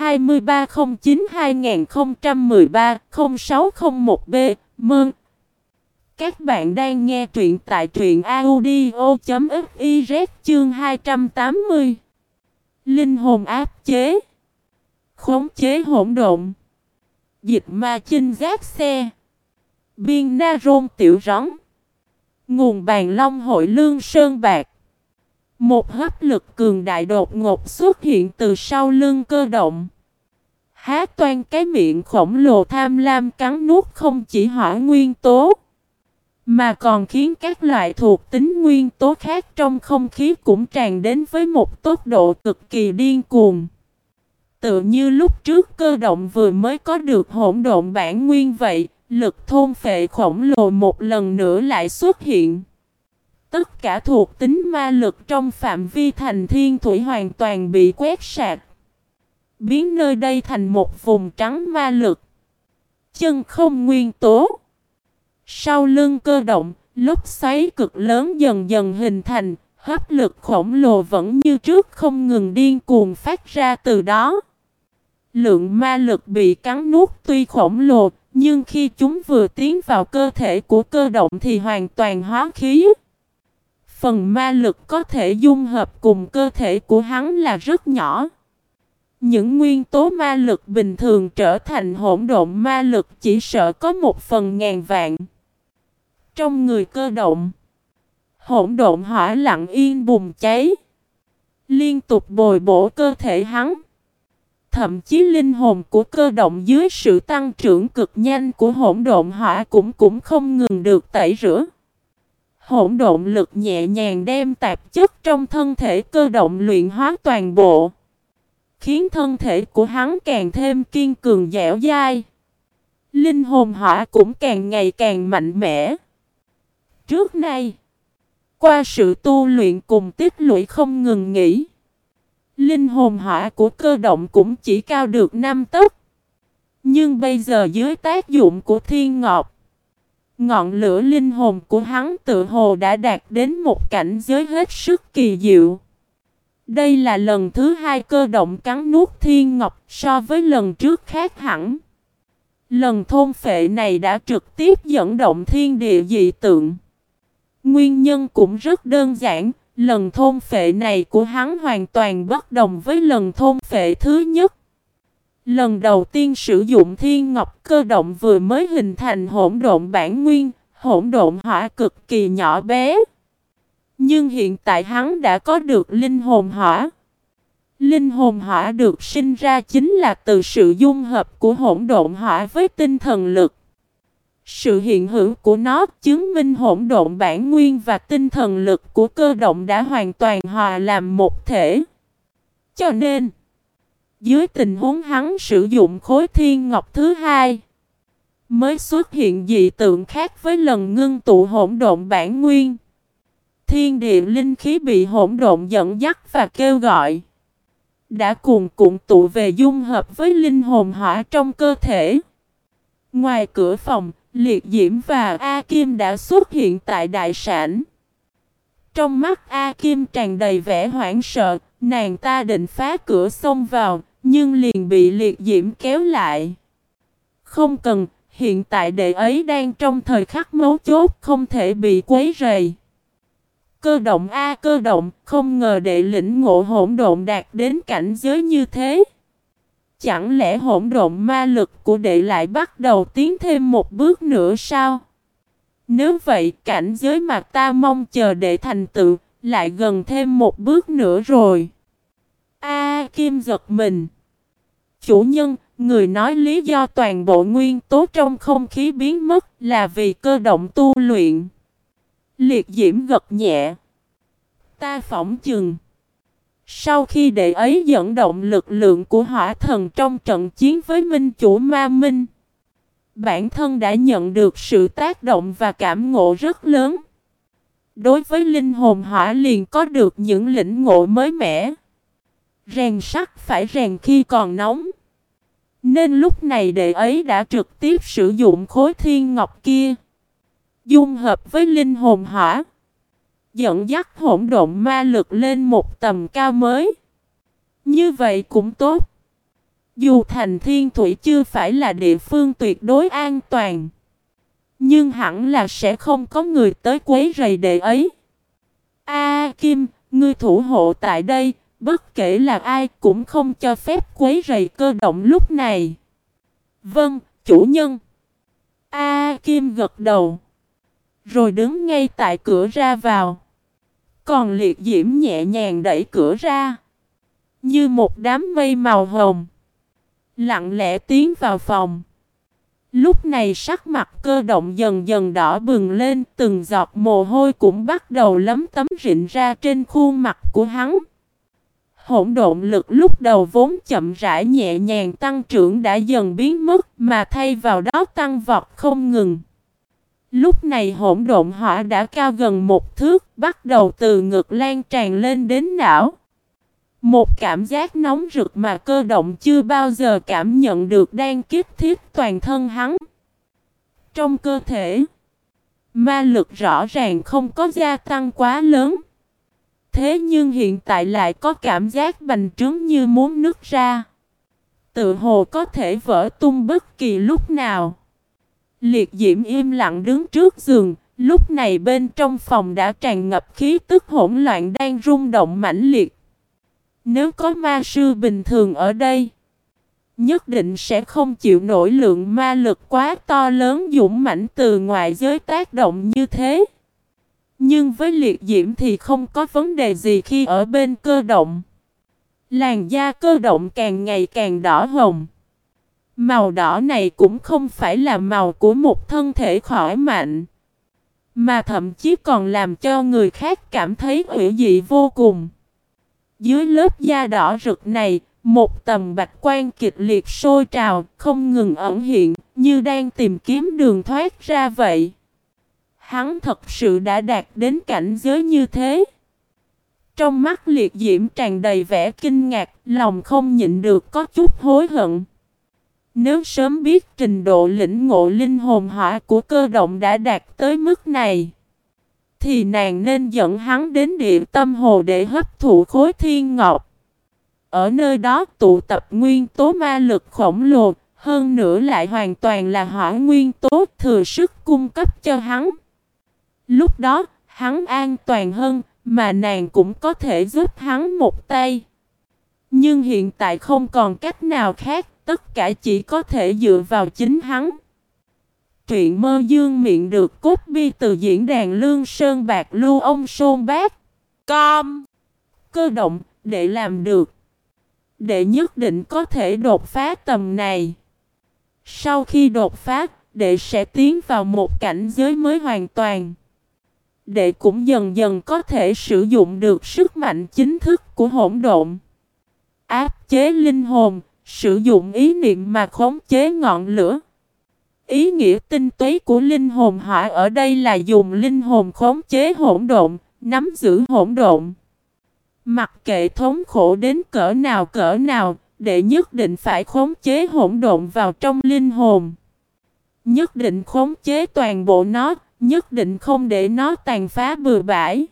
2309-2013-0601B Mơn. Các bạn đang nghe truyện tại truyện audio.fiz chương 280 Linh hồn áp chế. Khống chế hỗn độn. Dịch ma chinh gác xe. Biên na rôn tiểu rắn. Nguồn bàn long hội lương sơn bạc một hấp lực cường đại đột ngột xuất hiện từ sau lưng cơ động. Há toan cái miệng khổng lồ tham lam cắn nuốt không chỉ hỏa nguyên tố, mà còn khiến các loại thuộc tính nguyên tố khác trong không khí cũng tràn đến với một tốc độ cực kỳ điên cuồng. Tự như lúc trước cơ động vừa mới có được hỗn độn bản nguyên vậy, lực thôn phệ khổng lồ một lần nữa lại xuất hiện. Tất cả thuộc tính ma lực trong phạm vi thành thiên thủy hoàn toàn bị quét sạch. Biến nơi đây thành một vùng trắng ma lực. Chân không nguyên tố. Sau lưng cơ động, lốc xoáy cực lớn dần dần hình thành, hấp lực khổng lồ vẫn như trước không ngừng điên cuồng phát ra từ đó. Lượng ma lực bị cắn nuốt tuy khổng lồ, nhưng khi chúng vừa tiến vào cơ thể của cơ động thì hoàn toàn hóa khí. Phần ma lực có thể dung hợp cùng cơ thể của hắn là rất nhỏ. Những nguyên tố ma lực bình thường trở thành hỗn độn ma lực chỉ sợ có một phần ngàn vạn. Trong người cơ động, hỗn độn hỏa lặng yên bùng cháy. Liên tục bồi bổ cơ thể hắn. Thậm chí linh hồn của cơ động dưới sự tăng trưởng cực nhanh của hỗn độn hỏa cũng cũng không ngừng được tẩy rửa. Hỗn độn lực nhẹ nhàng đem tạp chất trong thân thể cơ động luyện hóa toàn bộ. Khiến thân thể của hắn càng thêm kiên cường dẻo dai. Linh hồn hỏa cũng càng ngày càng mạnh mẽ. Trước nay, qua sự tu luyện cùng tích lũy không ngừng nghỉ, linh hồn hỏa của cơ động cũng chỉ cao được 5 tấc. Nhưng bây giờ dưới tác dụng của thiên ngọc, ngọn lửa linh hồn của hắn tự hồ đã đạt đến một cảnh giới hết sức kỳ diệu. Đây là lần thứ hai cơ động cắn nuốt thiên ngọc so với lần trước khác hẳn. Lần thôn phệ này đã trực tiếp dẫn động thiên địa dị tượng. Nguyên nhân cũng rất đơn giản, lần thôn phệ này của hắn hoàn toàn bất đồng với lần thôn phệ thứ nhất. Lần đầu tiên sử dụng thiên ngọc cơ động vừa mới hình thành hỗn độn bản nguyên, hỗn độn hỏa cực kỳ nhỏ bé. Nhưng hiện tại hắn đã có được linh hồn hỏa. Linh hồn hỏa được sinh ra chính là từ sự dung hợp của hỗn độn hỏa với tinh thần lực. Sự hiện hữu của nó chứng minh hỗn độn bản nguyên và tinh thần lực của cơ động đã hoàn toàn hòa làm một thể. Cho nên, dưới tình huống hắn sử dụng khối thiên ngọc thứ hai, mới xuất hiện dị tượng khác với lần ngưng tụ hỗn độn bản nguyên. Thiên địa linh khí bị hỗn độn dẫn dắt và kêu gọi. Đã cùng cuộn tụ về dung hợp với linh hồn hỏa trong cơ thể. Ngoài cửa phòng, Liệt Diễm và A Kim đã xuất hiện tại đại sản. Trong mắt A Kim tràn đầy vẻ hoảng sợ, nàng ta định phá cửa xông vào, nhưng liền bị Liệt Diễm kéo lại. Không cần, hiện tại đệ ấy đang trong thời khắc mấu chốt không thể bị quấy rầy. Cơ động A cơ động, không ngờ đệ lĩnh ngộ hỗn độn đạt đến cảnh giới như thế. Chẳng lẽ hỗn độn ma lực của đệ lại bắt đầu tiến thêm một bước nữa sao? Nếu vậy cảnh giới mà ta mong chờ đệ thành tựu lại gần thêm một bước nữa rồi. A Kim giật mình. Chủ nhân, người nói lý do toàn bộ nguyên tố trong không khí biến mất là vì cơ động tu luyện. Liệt diễm gật nhẹ. Ta phỏng chừng. Sau khi đệ ấy dẫn động lực lượng của hỏa thần trong trận chiến với minh chủ ma minh, bản thân đã nhận được sự tác động và cảm ngộ rất lớn. Đối với linh hồn hỏa liền có được những lĩnh ngộ mới mẻ. Rèn sắt phải rèn khi còn nóng. Nên lúc này đệ ấy đã trực tiếp sử dụng khối thiên ngọc kia. Dung hợp với linh hồn hỏa dẫn dắt hỗn độn ma lực lên một tầm cao mới. Như vậy cũng tốt. Dù thành thiên thủy chưa phải là địa phương tuyệt đối an toàn. Nhưng hẳn là sẽ không có người tới quấy rầy đệ ấy. A Kim, ngươi thủ hộ tại đây, bất kể là ai cũng không cho phép quấy rầy cơ động lúc này. Vâng, chủ nhân. A Kim gật đầu. Rồi đứng ngay tại cửa ra vào. Còn liệt diễm nhẹ nhàng đẩy cửa ra. Như một đám mây màu hồng. Lặng lẽ tiến vào phòng. Lúc này sắc mặt cơ động dần dần đỏ bừng lên, từng giọt mồ hôi cũng bắt đầu lấm tấm rịn ra trên khuôn mặt của hắn. Hỗn độn lực lúc đầu vốn chậm rãi nhẹ nhàng tăng trưởng đã dần biến mất mà thay vào đó tăng vọt không ngừng. Lúc này hỗn độn hỏa đã cao gần một thước, bắt đầu từ ngực lan tràn lên đến não. Một cảm giác nóng rực mà cơ động chưa bao giờ cảm nhận được đang kiếp thiết toàn thân hắn. Trong cơ thể, Ma lực rõ ràng không có gia tăng quá lớn. Thế nhưng hiện tại lại có cảm giác bành trướng như muốn nứt ra. Tự hồ có thể vỡ tung bất kỳ lúc nào. Liệt diễm im lặng đứng trước giường, lúc này bên trong phòng đã tràn ngập khí tức hỗn loạn đang rung động mãnh liệt. Nếu có ma sư bình thường ở đây, nhất định sẽ không chịu nổi lượng ma lực quá to lớn dũng mãnh từ ngoại giới tác động như thế. Nhưng với liệt diễm thì không có vấn đề gì khi ở bên cơ động. Làn da cơ động càng ngày càng đỏ hồng. Màu đỏ này cũng không phải là màu của một thân thể khỏe mạnh. Mà thậm chí còn làm cho người khác cảm thấy hữu dị vô cùng. Dưới lớp da đỏ rực này, một tầm bạch quan kịch liệt sôi trào, không ngừng ẩn hiện, như đang tìm kiếm đường thoát ra vậy. Hắn thật sự đã đạt đến cảnh giới như thế. Trong mắt liệt diễm tràn đầy vẻ kinh ngạc, lòng không nhịn được có chút hối hận. Nếu sớm biết trình độ lĩnh ngộ linh hồn hỏa của cơ động đã đạt tới mức này, thì nàng nên dẫn hắn đến địa tâm hồ để hấp thụ khối thiên ngọc. Ở nơi đó tụ tập nguyên tố ma lực khổng lồ, hơn nữa lại hoàn toàn là hỏa nguyên tố thừa sức cung cấp cho hắn. Lúc đó, hắn an toàn hơn, mà nàng cũng có thể giúp hắn một tay. Nhưng hiện tại không còn cách nào khác, tất cả chỉ có thể dựa vào chính hắn. Truyện mơ dương miệng được cốt bi từ diễn đàn lương sơn bạc lưu ông sôn bác. Com. Cơ động, để làm được. Để nhất định có thể đột phá tầm này. Sau khi đột phá, đệ sẽ tiến vào một cảnh giới mới hoàn toàn đệ cũng dần dần có thể sử dụng được sức mạnh chính thức của hỗn độn. Áp chế linh hồn, sử dụng ý niệm mà khống chế ngọn lửa. Ý nghĩa tinh túy của linh hồn hỏa ở đây là dùng linh hồn khống chế hỗn độn, nắm giữ hỗn độn. Mặc kệ thống khổ đến cỡ nào cỡ nào, đệ nhất định phải khống chế hỗn độn vào trong linh hồn. Nhất định khống chế toàn bộ nó, Nhất định không để nó tàn phá bừa bãi.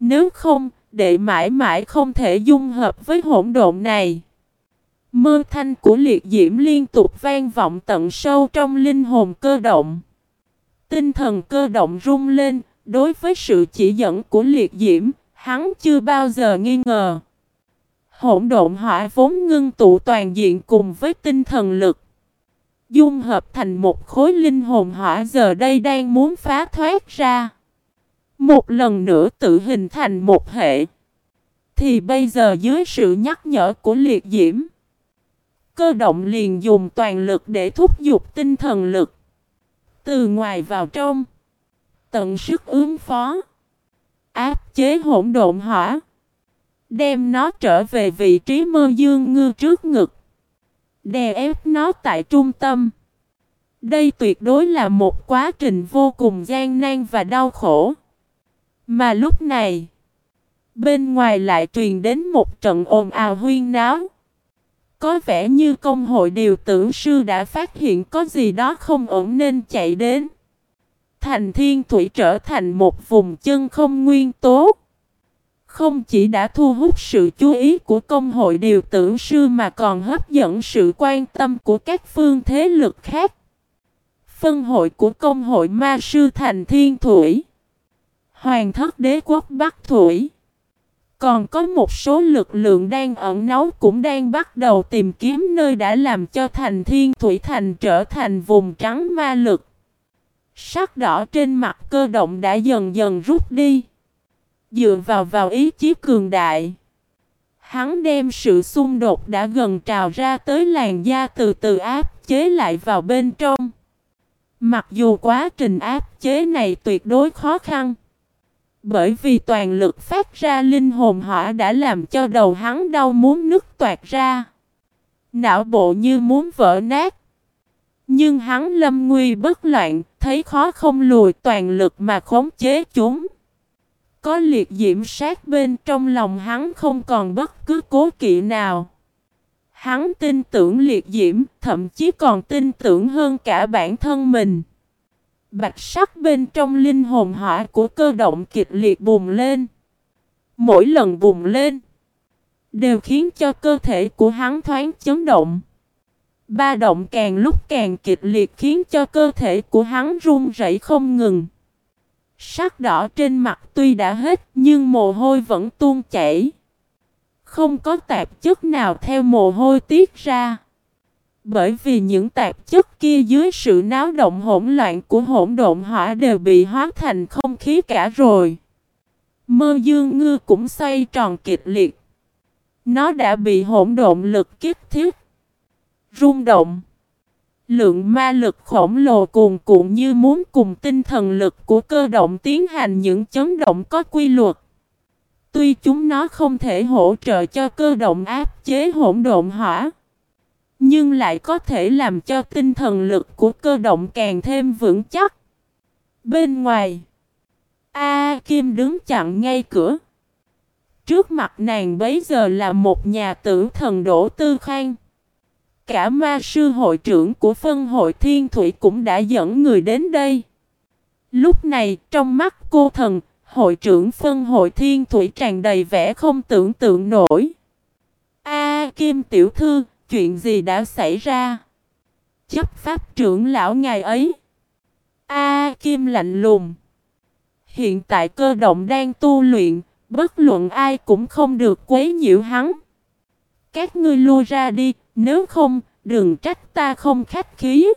Nếu không, đệ mãi mãi không thể dung hợp với hỗn độn này. Mơ thanh của liệt diễm liên tục vang vọng tận sâu trong linh hồn cơ động. Tinh thần cơ động rung lên, đối với sự chỉ dẫn của liệt diễm, hắn chưa bao giờ nghi ngờ. Hỗn độn hỏa vốn ngưng tụ toàn diện cùng với tinh thần lực dung hợp thành một khối linh hồn hỏa giờ đây đang muốn phá thoát ra. Một lần nữa tự hình thành một hệ. Thì bây giờ dưới sự nhắc nhở của liệt diễm, cơ động liền dùng toàn lực để thúc giục tinh thần lực. Từ ngoài vào trong, tận sức ứng phó, áp chế hỗn độn hỏa, đem nó trở về vị trí mơ dương ngư trước ngực. Đè ép nó tại trung tâm. Đây tuyệt đối là một quá trình vô cùng gian nan và đau khổ. Mà lúc này, bên ngoài lại truyền đến một trận ồn ào huyên náo. Có vẻ như công hội điều tử sư đã phát hiện có gì đó không ổn nên chạy đến. Thành thiên thủy trở thành một vùng chân không nguyên tố. Không chỉ đã thu hút sự chú ý của công hội điều tử sư mà còn hấp dẫn sự quan tâm của các phương thế lực khác. Phân hội của công hội ma sư thành thiên thủy. Hoàng thất đế quốc Bắc Thủy. Còn có một số lực lượng đang ẩn náu cũng đang bắt đầu tìm kiếm nơi đã làm cho thành thiên thủy thành trở thành vùng trắng ma lực. Sắc đỏ trên mặt cơ động đã dần dần rút đi. Dựa vào vào ý chí cường đại. Hắn đem sự xung đột đã gần trào ra tới làn da từ từ áp chế lại vào bên trong. Mặc dù quá trình áp chế này tuyệt đối khó khăn. Bởi vì toàn lực phát ra linh hồn hỏa đã làm cho đầu hắn đau muốn nứt toạt ra. Não bộ như muốn vỡ nát. Nhưng hắn lâm nguy bất loạn, thấy khó không lùi toàn lực mà khống chế chúng. Có liệt diễm sát bên trong lòng hắn không còn bất cứ cố kỵ nào. Hắn tin tưởng liệt diễm, thậm chí còn tin tưởng hơn cả bản thân mình. Bạch sắc bên trong linh hồn hỏa của cơ động kịch liệt bùng lên. Mỗi lần bùng lên, đều khiến cho cơ thể của hắn thoáng chấn động. Ba động càng lúc càng kịch liệt khiến cho cơ thể của hắn run rẩy không ngừng. Sắc đỏ trên mặt tuy đã hết, nhưng mồ hôi vẫn tuôn chảy. Không có tạp chất nào theo mồ hôi tiết ra. Bởi vì những tạp chất kia dưới sự náo động hỗn loạn của hỗn độn hỏa đều bị hóa thành không khí cả rồi. Mơ dương ngư cũng xoay tròn kịch liệt. Nó đã bị hỗn độn lực kiếp thiết. Rung động. Lượng ma lực khổng lồ cuồn cuộn như muốn cùng tinh thần lực của cơ động tiến hành những chấn động có quy luật. Tuy chúng nó không thể hỗ trợ cho cơ động áp chế hỗn độn hỏa, nhưng lại có thể làm cho tinh thần lực của cơ động càng thêm vững chắc. Bên ngoài, A Kim đứng chặn ngay cửa. Trước mặt nàng bấy giờ là một nhà tử thần Đỗ Tư Khang. Cả ma sư hội trưởng của phân hội thiên thủy cũng đã dẫn người đến đây. Lúc này trong mắt cô thần, hội trưởng phân hội thiên thủy tràn đầy vẻ không tưởng tượng nổi. A Kim tiểu thư, chuyện gì đã xảy ra? Chấp pháp trưởng lão ngài ấy. A Kim lạnh lùng. Hiện tại cơ động đang tu luyện, bất luận ai cũng không được quấy nhiễu hắn. Các ngươi lui ra đi, nếu không, đừng trách ta không khách khí.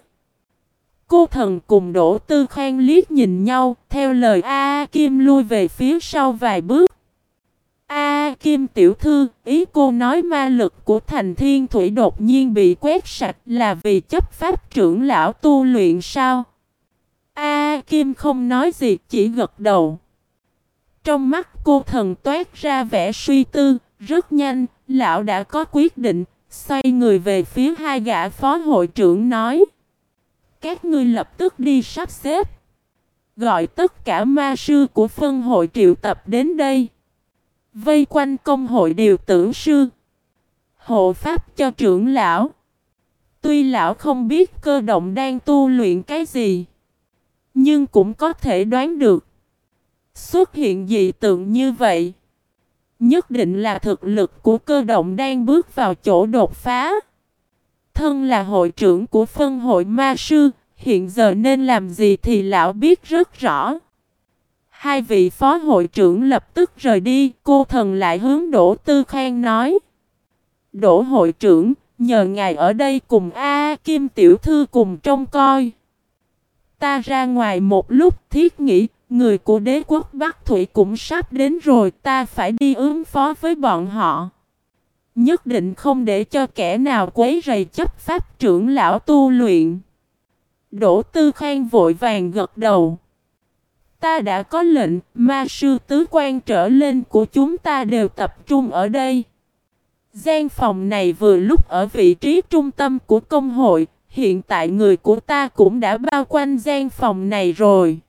Cô thần cùng Đỗ Tư Khang liếc nhìn nhau, theo lời A, Kim lui về phía sau vài bước. A Kim tiểu thư, ý cô nói ma lực của thành thiên thủy đột nhiên bị quét sạch là vì chấp pháp trưởng lão tu luyện sao? A Kim không nói gì, chỉ gật đầu. Trong mắt cô thần toát ra vẻ suy tư, rất nhanh, lão đã có quyết định, xoay người về phía hai gã phó hội trưởng nói. Các ngươi lập tức đi sắp xếp. Gọi tất cả ma sư của phân hội triệu tập đến đây. Vây quanh công hội điều tử sư. Hộ pháp cho trưởng lão. Tuy lão không biết cơ động đang tu luyện cái gì. Nhưng cũng có thể đoán được. Xuất hiện dị tượng như vậy. Nhất định là thực lực của cơ động đang bước vào chỗ đột phá. Thân là hội trưởng của phân hội ma sư, hiện giờ nên làm gì thì lão biết rất rõ. Hai vị phó hội trưởng lập tức rời đi, cô thần lại hướng Đỗ Tư Khang nói. Đỗ hội trưởng, nhờ ngài ở đây cùng A Kim Tiểu Thư cùng trông coi. Ta ra ngoài một lúc thiết nghĩ, người của đế quốc Bắc Thủy cũng sắp đến rồi, ta phải đi ứng phó với bọn họ. Nhất định không để cho kẻ nào quấy rầy chấp pháp trưởng lão tu luyện. Đỗ Tư Khang vội vàng gật đầu. Ta đã có lệnh, ma sư tứ quan trở lên của chúng ta đều tập trung ở đây. Gian phòng này vừa lúc ở vị trí trung tâm của công hội, hiện tại người của ta cũng đã bao quanh gian phòng này rồi.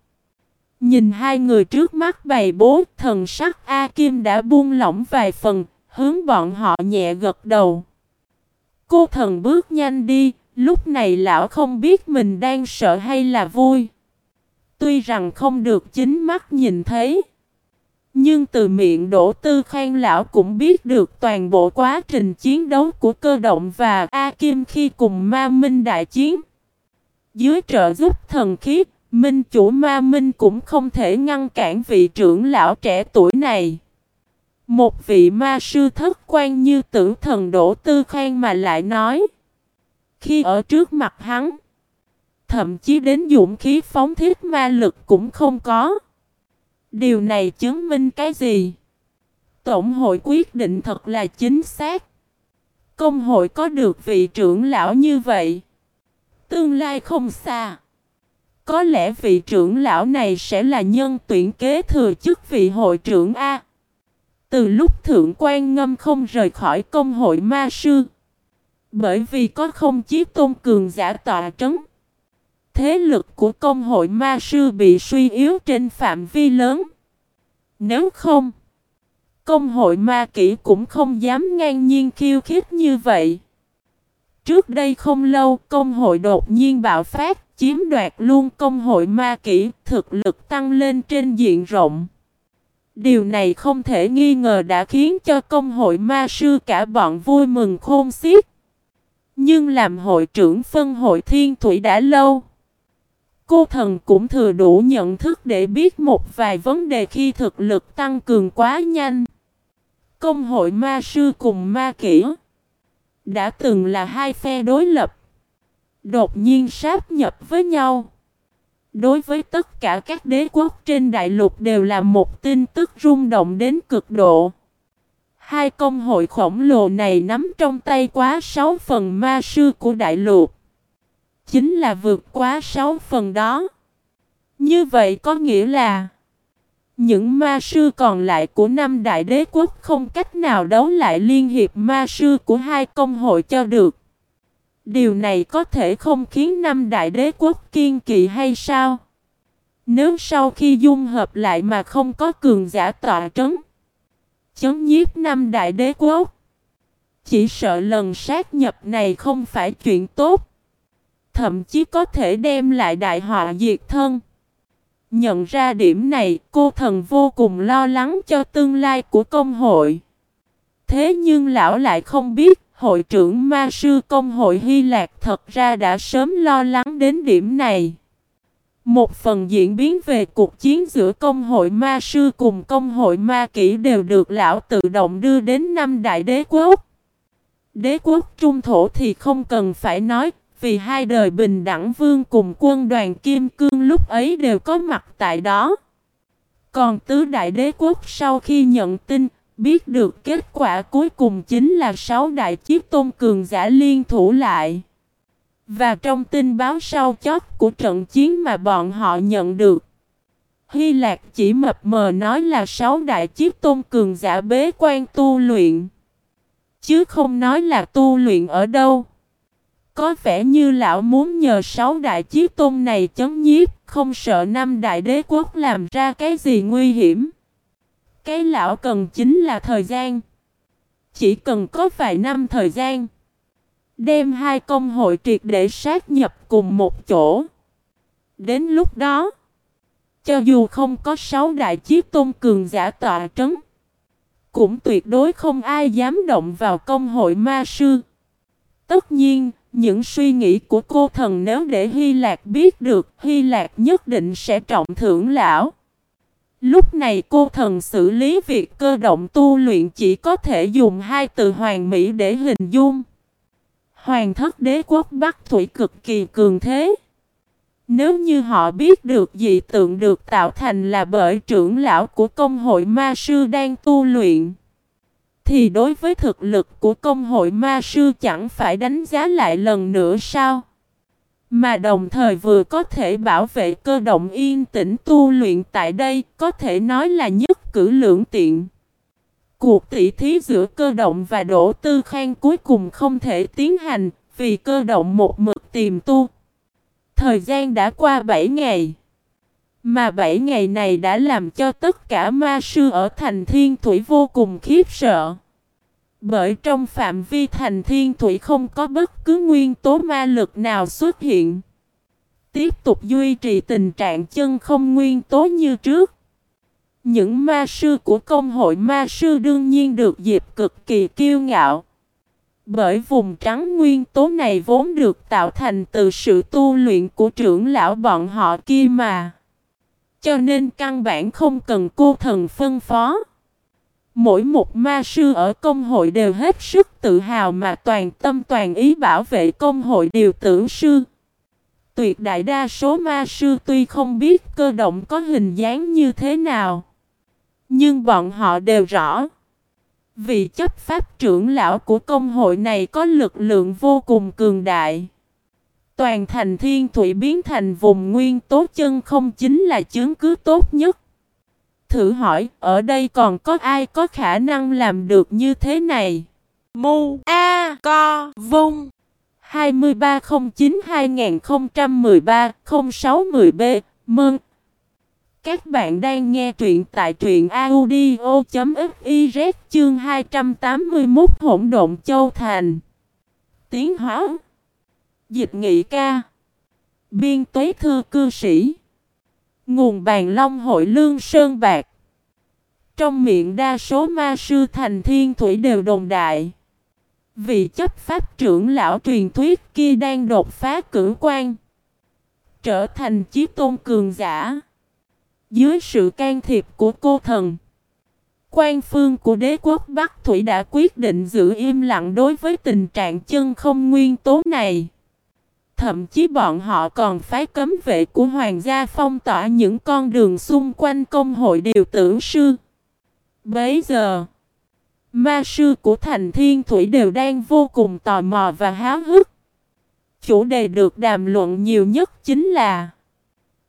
Nhìn hai người trước mắt bày bố, thần sắc A Kim đã buông lỏng vài phần, hướng bọn họ nhẹ gật đầu. Cô thần bước nhanh đi, lúc này lão không biết mình đang sợ hay là vui. Tuy rằng không được chính mắt nhìn thấy. Nhưng từ miệng Đỗ Tư Khang lão cũng biết được toàn bộ quá trình chiến đấu của cơ động và A Kim khi cùng Ma Minh đại chiến. Dưới trợ giúp thần khí, Minh chủ Ma Minh cũng không thể ngăn cản vị trưởng lão trẻ tuổi này. Một vị ma sư thất quan như tử thần đổ Tư khen mà lại nói. Khi ở trước mặt hắn, thậm chí đến dũng khí phóng thiết ma lực cũng không có. Điều này chứng minh cái gì? Tổng hội quyết định thật là chính xác. Công hội có được vị trưởng lão như vậy. Tương lai không xa. Có lẽ vị trưởng lão này sẽ là nhân tuyển kế thừa chức vị hội trưởng A. Từ lúc Thượng quan Ngâm không rời khỏi công hội ma sư. Bởi vì có không chiếc tôn cường giả tọa trấn. Thế lực của công hội ma sư bị suy yếu trên phạm vi lớn. Nếu không, công hội ma kỷ cũng không dám ngang nhiên khiêu khích như vậy. Trước đây không lâu, công hội đột nhiên bạo phát, chiếm đoạt luôn công hội ma kỹ, thực lực tăng lên trên diện rộng. Điều này không thể nghi ngờ đã khiến cho công hội ma sư cả bọn vui mừng khôn xiết. Nhưng làm hội trưởng phân hội thiên thủy đã lâu. Cô thần cũng thừa đủ nhận thức để biết một vài vấn đề khi thực lực tăng cường quá nhanh. Công hội ma sư cùng ma kỹ đã từng là hai phe đối lập. Đột nhiên sáp nhập với nhau. Đối với tất cả các đế quốc trên đại lục đều là một tin tức rung động đến cực độ. Hai công hội khổng lồ này nắm trong tay quá 6 phần ma sư của đại lục. Chính là vượt quá 6 phần đó. Như vậy có nghĩa là những ma sư còn lại của năm đại đế quốc không cách nào đấu lại liên hiệp ma sư của hai công hội cho được. Điều này có thể không khiến năm đại đế quốc kiên kỵ hay sao? Nếu sau khi dung hợp lại mà không có cường giả tọa trấn, chấn nhiếp năm đại đế quốc, chỉ sợ lần sát nhập này không phải chuyện tốt, thậm chí có thể đem lại đại họa diệt thân. Nhận ra điểm này, cô thần vô cùng lo lắng cho tương lai của công hội. Thế nhưng lão lại không biết, hội trưởng ma sư công hội Hy Lạc thật ra đã sớm lo lắng đến điểm này. Một phần diễn biến về cuộc chiến giữa công hội ma sư cùng công hội ma kỹ đều được lão tự động đưa đến năm đại đế quốc. Đế quốc trung thổ thì không cần phải nói, vì hai đời bình đẳng vương cùng quân đoàn kim cương lúc ấy đều có mặt tại đó. Còn tứ đại đế quốc sau khi nhận tin, biết được kết quả cuối cùng chính là sáu đại chiếc tôn cường giả liên thủ lại. Và trong tin báo sau chót của trận chiến mà bọn họ nhận được, Hy Lạc chỉ mập mờ nói là sáu đại chiếc tôn cường giả bế quan tu luyện. Chứ không nói là tu luyện ở đâu. Có vẻ như lão muốn nhờ sáu đại chiếc tôn này chấm nhiếp, không sợ năm đại đế quốc làm ra cái gì nguy hiểm. Cái lão cần chính là thời gian. Chỉ cần có vài năm thời gian. Đem hai công hội triệt để sát nhập cùng một chỗ. Đến lúc đó, cho dù không có sáu đại chiếc tôn cường giả tọa trấn, cũng tuyệt đối không ai dám động vào công hội ma sư. Tất nhiên, những suy nghĩ của cô thần nếu để Hy Lạc biết được, Hy Lạc nhất định sẽ trọng thưởng lão. Lúc này cô thần xử lý việc cơ động tu luyện chỉ có thể dùng hai từ hoàng mỹ để hình dung. Hoàng thất đế quốc Bắc Thủy cực kỳ cường thế. Nếu như họ biết được dị tượng được tạo thành là bởi trưởng lão của công hội ma sư đang tu luyện, thì đối với thực lực của công hội ma sư chẳng phải đánh giá lại lần nữa sao? Mà đồng thời vừa có thể bảo vệ cơ động yên tĩnh tu luyện tại đây, có thể nói là nhất cử lưỡng tiện. Cuộc tỷ thí giữa cơ động và Đỗ Tư Khang cuối cùng không thể tiến hành, vì cơ động một mực tìm tu. Thời gian đã qua 7 ngày. Mà 7 ngày này đã làm cho tất cả ma sư ở thành thiên thủy vô cùng khiếp sợ. Bởi trong phạm vi thành thiên thủy không có bất cứ nguyên tố ma lực nào xuất hiện. Tiếp tục duy trì tình trạng chân không nguyên tố như trước. Những ma sư của công hội ma sư đương nhiên được dịp cực kỳ kiêu ngạo. Bởi vùng trắng nguyên tố này vốn được tạo thành từ sự tu luyện của trưởng lão bọn họ kia mà. Cho nên căn bản không cần cô thần phân phó. Mỗi một ma sư ở công hội đều hết sức tự hào mà toàn tâm toàn ý bảo vệ công hội điều tưởng sư. Tuyệt đại đa số ma sư tuy không biết cơ động có hình dáng như thế nào. Nhưng bọn họ đều rõ. Vì chấp pháp trưởng lão của công hội này có lực lượng vô cùng cường đại. Toàn thành thiên thủy biến thành vùng nguyên tố chân không chính là chứng cứ tốt nhất. Thử hỏi, ở đây còn có ai có khả năng làm được như thế này? Mu A Co Vung 2309-2013-0610B Mừng! Các bạn đang nghe truyện tại truyện audio.fiz chương 281 Hỗn độn Châu Thành tiếng hóa Dịch nghị ca Biên tuế thư cư sĩ. Nguồn bàn long hội lương sơn bạc. Trong miệng đa số ma sư thành thiên thủy đều đồng đại. Vị chấp pháp trưởng lão truyền thuyết kia đang đột phá cử quan. Trở thành chí tôn cường giả. Dưới sự can thiệp của cô thần. Quan phương của đế quốc Bắc Thủy đã quyết định giữ im lặng đối với tình trạng chân không nguyên tố này. Thậm chí bọn họ còn phái cấm vệ của hoàng gia phong tỏa những con đường xung quanh công hội điều tử sư. Bấy giờ, ma sư của thành thiên thủy đều đang vô cùng tò mò và háo hức. Chủ đề được đàm luận nhiều nhất chính là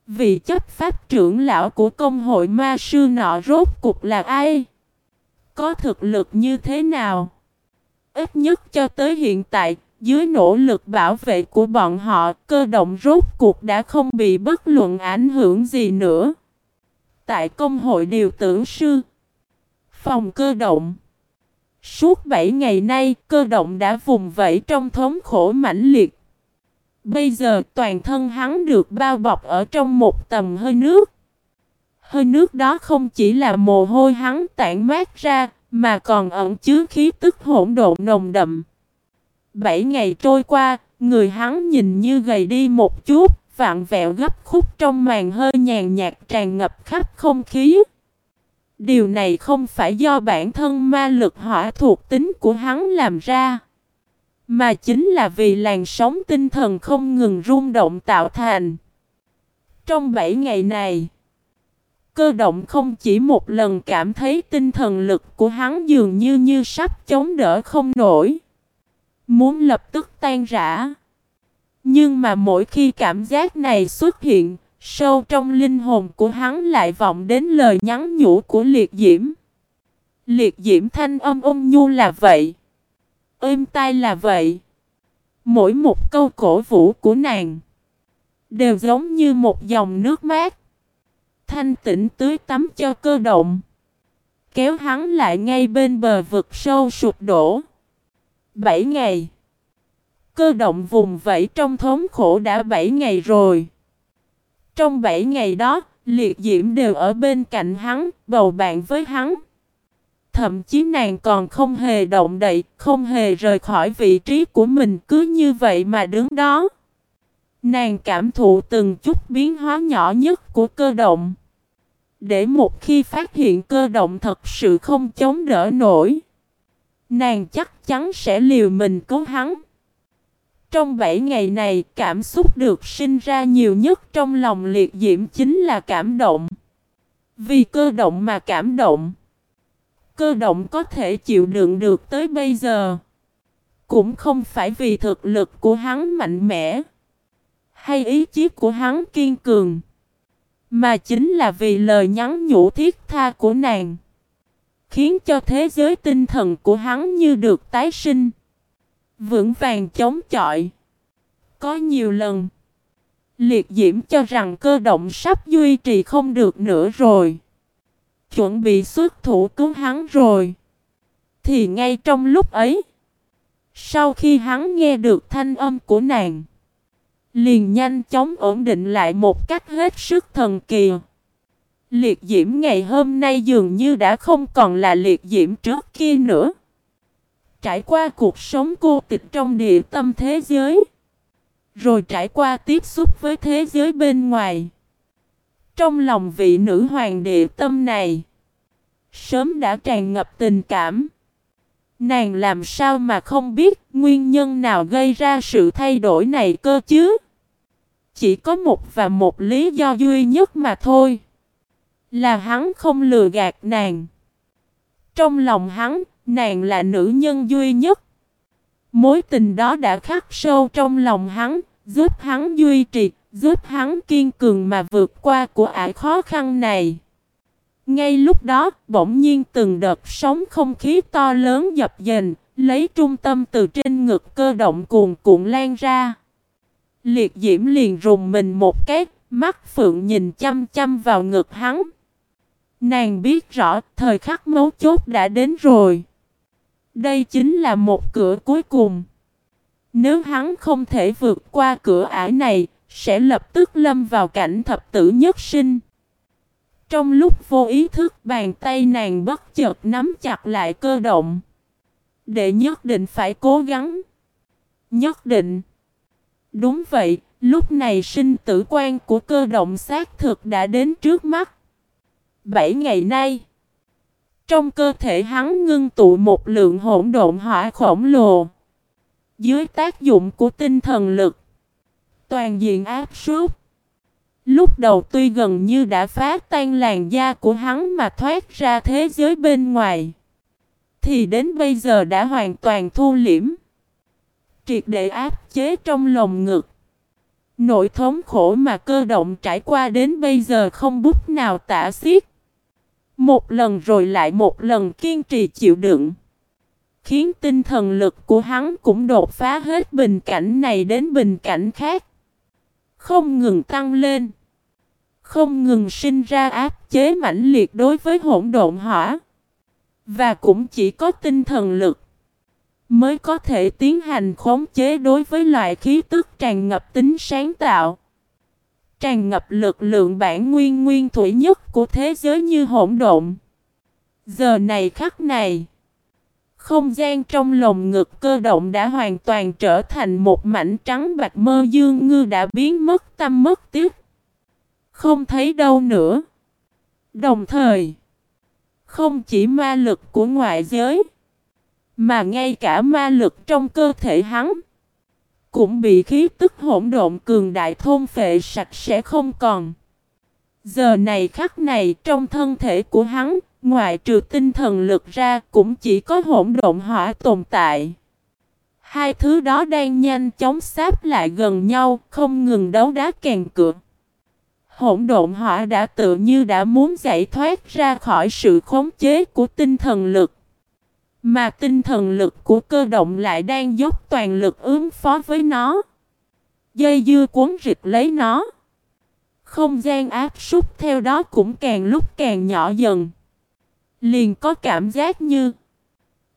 Vị chấp pháp trưởng lão của công hội ma sư nọ rốt cục là ai? Có thực lực như thế nào? Ít nhất cho tới hiện tại, dưới nỗ lực bảo vệ của bọn họ, cơ động rốt cuộc đã không bị bất luận ảnh hưởng gì nữa. Tại công hội điều tử sư, phòng cơ động. Suốt 7 ngày nay, cơ động đã vùng vẫy trong thống khổ mãnh liệt. Bây giờ toàn thân hắn được bao bọc ở trong một tầm hơi nước. Hơi nước đó không chỉ là mồ hôi hắn tản mát ra, mà còn ẩn chứa khí tức hỗn độn nồng đậm. Bảy ngày trôi qua, người hắn nhìn như gầy đi một chút, vạn vẹo gấp khúc trong màn hơi nhàn nhạt tràn ngập khắp không khí. Điều này không phải do bản thân ma lực hỏa thuộc tính của hắn làm ra, mà chính là vì làn sóng tinh thần không ngừng rung động tạo thành. Trong bảy ngày này, cơ động không chỉ một lần cảm thấy tinh thần lực của hắn dường như như sắp chống đỡ không nổi. Muốn lập tức tan rã. Nhưng mà mỗi khi cảm giác này xuất hiện, sâu trong linh hồn của hắn lại vọng đến lời nhắn nhủ của liệt diễm. Liệt diễm thanh âm ôm nhu là vậy. Êm tai là vậy. Mỗi một câu cổ vũ của nàng đều giống như một dòng nước mát. Thanh tĩnh tưới tắm cho cơ động. Kéo hắn lại ngay bên bờ vực sâu sụp đổ. Bảy ngày. Cơ động vùng vẫy trong thống khổ đã bảy ngày rồi. Trong bảy ngày đó, liệt diễm đều ở bên cạnh hắn, bầu bạn với hắn. Thậm chí nàng còn không hề động đậy, không hề rời khỏi vị trí của mình cứ như vậy mà đứng đó. Nàng cảm thụ từng chút biến hóa nhỏ nhất của cơ động. Để một khi phát hiện cơ động thật sự không chống đỡ nổi. Nàng chắc chắn sẽ liều mình cứu hắn. Trong 7 ngày này, cảm xúc được sinh ra nhiều nhất trong lòng liệt diễm chính là cảm động. Vì cơ động mà cảm động. Cơ động có thể chịu đựng được tới bây giờ. Cũng không phải vì thực lực của hắn mạnh mẽ. Hay ý chí của hắn kiên cường. Mà chính là vì lời nhắn nhủ thiết tha của nàng. Khiến cho thế giới tinh thần của hắn như được tái sinh. Vững vàng chống chọi. Có nhiều lần. Liệt diễm cho rằng cơ động sắp duy trì không được nữa rồi. Chuẩn bị xuất thủ cứu hắn rồi. Thì ngay trong lúc ấy. Sau khi hắn nghe được thanh âm của nàng. Liền nhanh chóng ổn định lại một cách hết sức thần kỳ. Liệt diễm ngày hôm nay dường như đã không còn là liệt diễm trước kia nữa. Trải qua cuộc sống cô tịch trong địa tâm thế giới. Rồi trải qua tiếp xúc với thế giới bên ngoài. Trong lòng vị nữ hoàng địa tâm này. Sớm đã tràn ngập tình cảm. Nàng làm sao mà không biết nguyên nhân nào gây ra sự thay đổi này cơ chứ? Chỉ có một và một lý do duy nhất mà thôi. Là hắn không lừa gạt nàng. Trong lòng hắn, nàng là nữ nhân duy nhất. Mối tình đó đã khắc sâu trong lòng hắn, giúp hắn duy trì, giúp hắn kiên cường mà vượt qua của ải khó khăn này. Ngay lúc đó, bỗng nhiên từng đợt sóng không khí to lớn dập dềnh, lấy trung tâm từ trên ngực cơ động cuồn cuộn lan ra. Liệt diễm liền rùng mình một cái, mắt phượng nhìn chăm chăm vào ngực hắn. Nàng biết rõ thời khắc mấu chốt đã đến rồi. Đây chính là một cửa cuối cùng. Nếu hắn không thể vượt qua cửa ải này, sẽ lập tức lâm vào cảnh thập tử nhất sinh. Trong lúc vô ý thức bàn tay nàng bất chợt nắm chặt lại cơ động. Để nhất định phải cố gắng. Nhất định. Đúng vậy, lúc này sinh tử quan của cơ động xác thực đã đến trước mắt. Bảy ngày nay, trong cơ thể hắn ngưng tụ một lượng hỗn độn hỏa khổng lồ. Dưới tác dụng của tinh thần lực, toàn diện áp suốt. Lúc đầu tuy gần như đã phá tan làn da của hắn mà thoát ra thế giới bên ngoài. Thì đến bây giờ đã hoàn toàn thu liễm. Triệt để áp chế trong lồng ngực. Nỗi thống khổ mà cơ động trải qua đến bây giờ không bút nào tả xiết. Một lần rồi lại một lần kiên trì chịu đựng. Khiến tinh thần lực của hắn cũng đột phá hết bình cảnh này đến bình cảnh khác. Không ngừng tăng lên. Không ngừng sinh ra áp chế mãnh liệt đối với hỗn độn hỏa. Và cũng chỉ có tinh thần lực mới có thể tiến hành khống chế đối với loại khí tức tràn ngập tính sáng tạo. Tràn ngập lực lượng bản nguyên nguyên thủy nhất của thế giới như hỗn độn. Giờ này khắc này, không gian trong lồng ngực cơ động đã hoàn toàn trở thành một mảnh trắng bạc mơ dương ngư đã biến mất tâm mất tiếc. Không thấy đâu nữa. Đồng thời, không chỉ ma lực của ngoại giới, mà ngay cả ma lực trong cơ thể hắn cũng bị khí tức hỗn độn cường đại thôn phệ sạch sẽ không còn. Giờ này khắc này trong thân thể của hắn, ngoại trừ tinh thần lực ra cũng chỉ có hỗn độn hỏa tồn tại. Hai thứ đó đang nhanh chóng sáp lại gần nhau, không ngừng đấu đá kèn cược. Hỗn độn hỏa đã tự như đã muốn giải thoát ra khỏi sự khống chế của tinh thần lực. Mà tinh thần lực của cơ động lại đang dốc toàn lực ứng phó với nó. Dây dưa cuốn rịch lấy nó. Không gian áp súc theo đó cũng càng lúc càng nhỏ dần. Liền có cảm giác như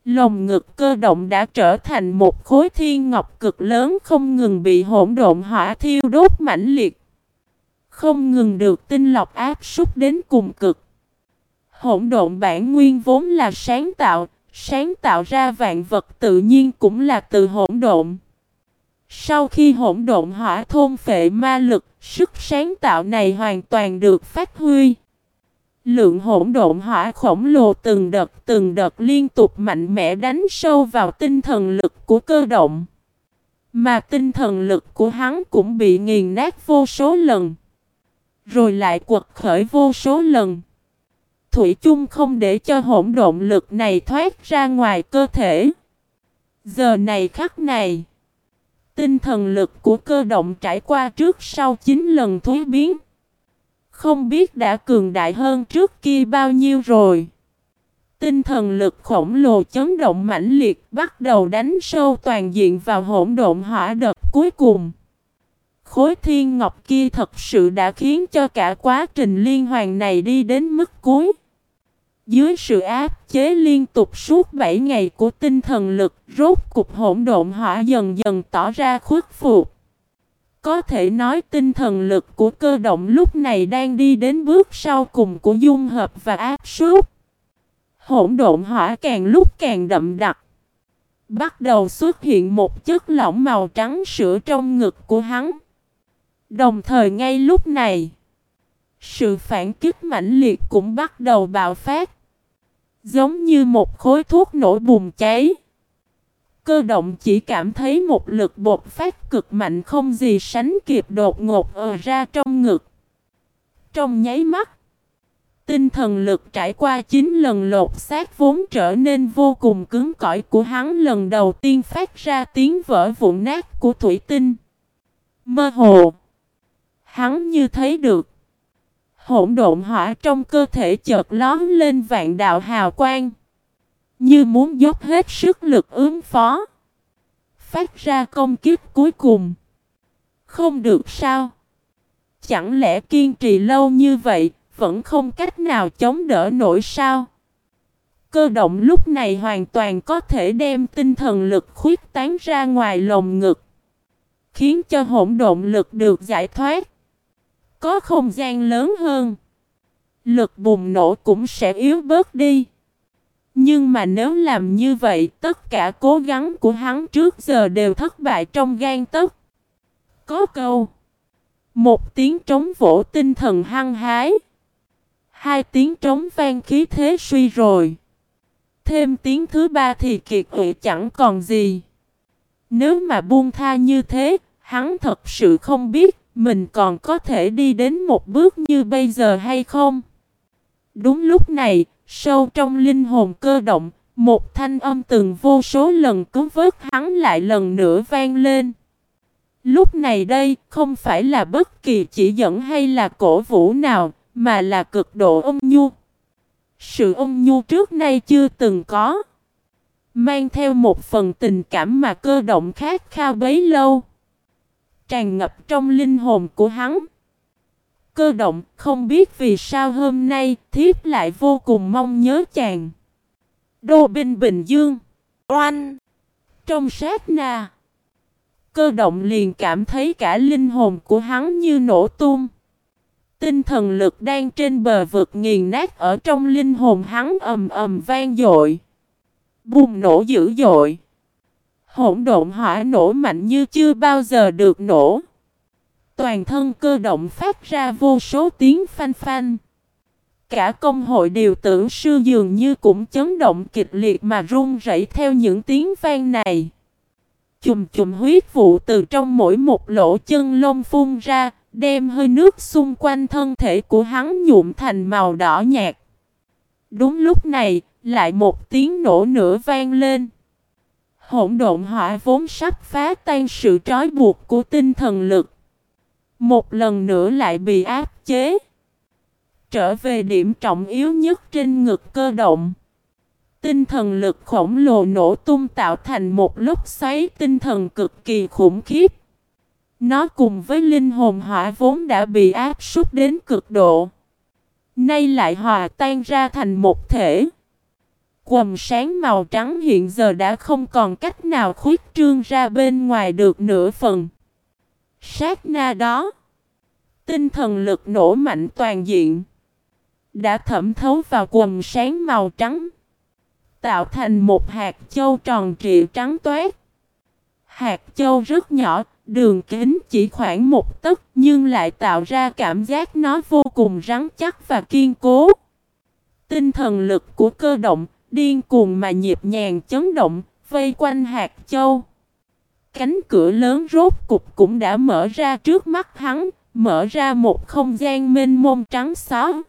Lồng ngực cơ động đã trở thành một khối thiên ngọc cực lớn không ngừng bị hỗn độn hỏa thiêu đốt mãnh liệt. Không ngừng được tinh lọc áp súc đến cùng cực. Hỗn độn bản nguyên vốn là sáng tạo, Sáng tạo ra vạn vật tự nhiên cũng là từ hỗn độn. Sau khi hỗn độn hỏa thôn phệ ma lực, sức sáng tạo này hoàn toàn được phát huy. Lượng hỗn độn hỏa khổng lồ từng đợt từng đợt liên tục mạnh mẽ đánh sâu vào tinh thần lực của cơ động. Mà tinh thần lực của hắn cũng bị nghiền nát vô số lần. Rồi lại quật khởi vô số lần. Thủy chung không để cho hỗn độn lực này thoát ra ngoài cơ thể. Giờ này khắc này, tinh thần lực của cơ động trải qua trước sau 9 lần thối biến. Không biết đã cường đại hơn trước kia bao nhiêu rồi. Tinh thần lực khổng lồ chấn động mãnh liệt bắt đầu đánh sâu toàn diện vào hỗn độn hỏa đợt cuối cùng. Khối thiên ngọc kia thật sự đã khiến cho cả quá trình liên hoàn này đi đến mức cuối. Dưới sự áp chế liên tục suốt 7 ngày của tinh thần lực, rốt cục hỗn độn hỏa dần dần tỏ ra khuất phục. Có thể nói tinh thần lực của cơ động lúc này đang đi đến bước sau cùng của dung hợp và áp suốt. Hỗn độn hỏa càng lúc càng đậm đặc. Bắt đầu xuất hiện một chất lỏng màu trắng sữa trong ngực của hắn. Đồng thời ngay lúc này, sự phản kích mãnh liệt cũng bắt đầu bạo phát. Giống như một khối thuốc nổ bùng cháy. Cơ động chỉ cảm thấy một lực bột phát cực mạnh không gì sánh kịp đột ngột ở ra trong ngực. Trong nháy mắt, tinh thần lực trải qua 9 lần lột xác vốn trở nên vô cùng cứng cỏi của hắn lần đầu tiên phát ra tiếng vỡ vụn nát của thủy tinh. Mơ hồ, hắn như thấy được Hỗn độn hỏa trong cơ thể chợt lón lên vạn đạo hào quang. Như muốn dốc hết sức lực ứng phó. Phát ra công kiếp cuối cùng. Không được sao? Chẳng lẽ kiên trì lâu như vậy, vẫn không cách nào chống đỡ nổi sao? Cơ động lúc này hoàn toàn có thể đem tinh thần lực khuyết tán ra ngoài lồng ngực. khiến cho hỗn độn lực được giải thoát. Có không gian lớn hơn, lực bùng nổ cũng sẽ yếu bớt đi. Nhưng mà nếu làm như vậy, tất cả cố gắng của hắn trước giờ đều thất bại trong gan tấc. Có câu Một tiếng trống vỗ tinh thần hăng hái Hai tiếng trống vang khí thế suy rồi Thêm tiếng thứ ba thì kiệt quệ chẳng còn gì Nếu mà buông tha như thế Hắn thật sự không biết mình còn có thể đi đến một bước như bây giờ hay không Đúng lúc này Sâu trong linh hồn cơ động Một thanh âm từng vô số lần cứu vớt hắn lại lần nữa vang lên Lúc này đây không phải là bất kỳ chỉ dẫn hay là cổ vũ nào, mà là cực độ ôn nhu. Sự ôn nhu trước nay chưa từng có. Mang theo một phần tình cảm mà cơ động khát khao bấy lâu. Tràn ngập trong linh hồn của hắn. Cơ động, không biết vì sao hôm nay thiếp lại vô cùng mong nhớ chàng. Đô Binh Bình Dương. Oanh. Trong sát na. Cơ động liền cảm thấy cả linh hồn của hắn như nổ tung. Tinh thần lực đang trên bờ vực nghiền nát ở trong linh hồn hắn ầm ầm vang dội. Bùng nổ dữ dội. Hỗn độn hỏa nổ mạnh như chưa bao giờ được nổ. Toàn thân cơ động phát ra vô số tiếng phanh phanh. Cả công hội điều tưởng sư dường như cũng chấn động kịch liệt mà run rẩy theo những tiếng vang này. Chùm chùm huyết vụ từ trong mỗi một lỗ chân lông phun ra, đem hơi nước xung quanh thân thể của hắn nhuộm thành màu đỏ nhạt. Đúng lúc này, lại một tiếng nổ nữa vang lên. Hỗn độn hỏa vốn sắp phá tan sự trói buộc của tinh thần lực. Một lần nữa lại bị áp chế. Trở về điểm trọng yếu nhất trên ngực cơ động. Tinh thần lực khổng lồ nổ tung tạo thành một lúc xoáy tinh thần cực kỳ khủng khiếp. Nó cùng với linh hồn hỏa vốn đã bị áp súc đến cực độ. Nay lại hòa tan ra thành một thể. Quầm sáng màu trắng hiện giờ đã không còn cách nào khuyết trương ra bên ngoài được nửa phần. Sát na đó, tinh thần lực nổ mạnh toàn diện, đã thẩm thấu vào quầm sáng màu trắng tạo thành một hạt châu tròn trịa trắng toát. Hạt châu rất nhỏ, đường kính chỉ khoảng một tấc nhưng lại tạo ra cảm giác nó vô cùng rắn chắc và kiên cố. Tinh thần lực của cơ động, điên cuồng mà nhịp nhàng chấn động, vây quanh hạt châu. Cánh cửa lớn rốt cục cũng đã mở ra trước mắt hắn, mở ra một không gian mênh mông trắng xóa.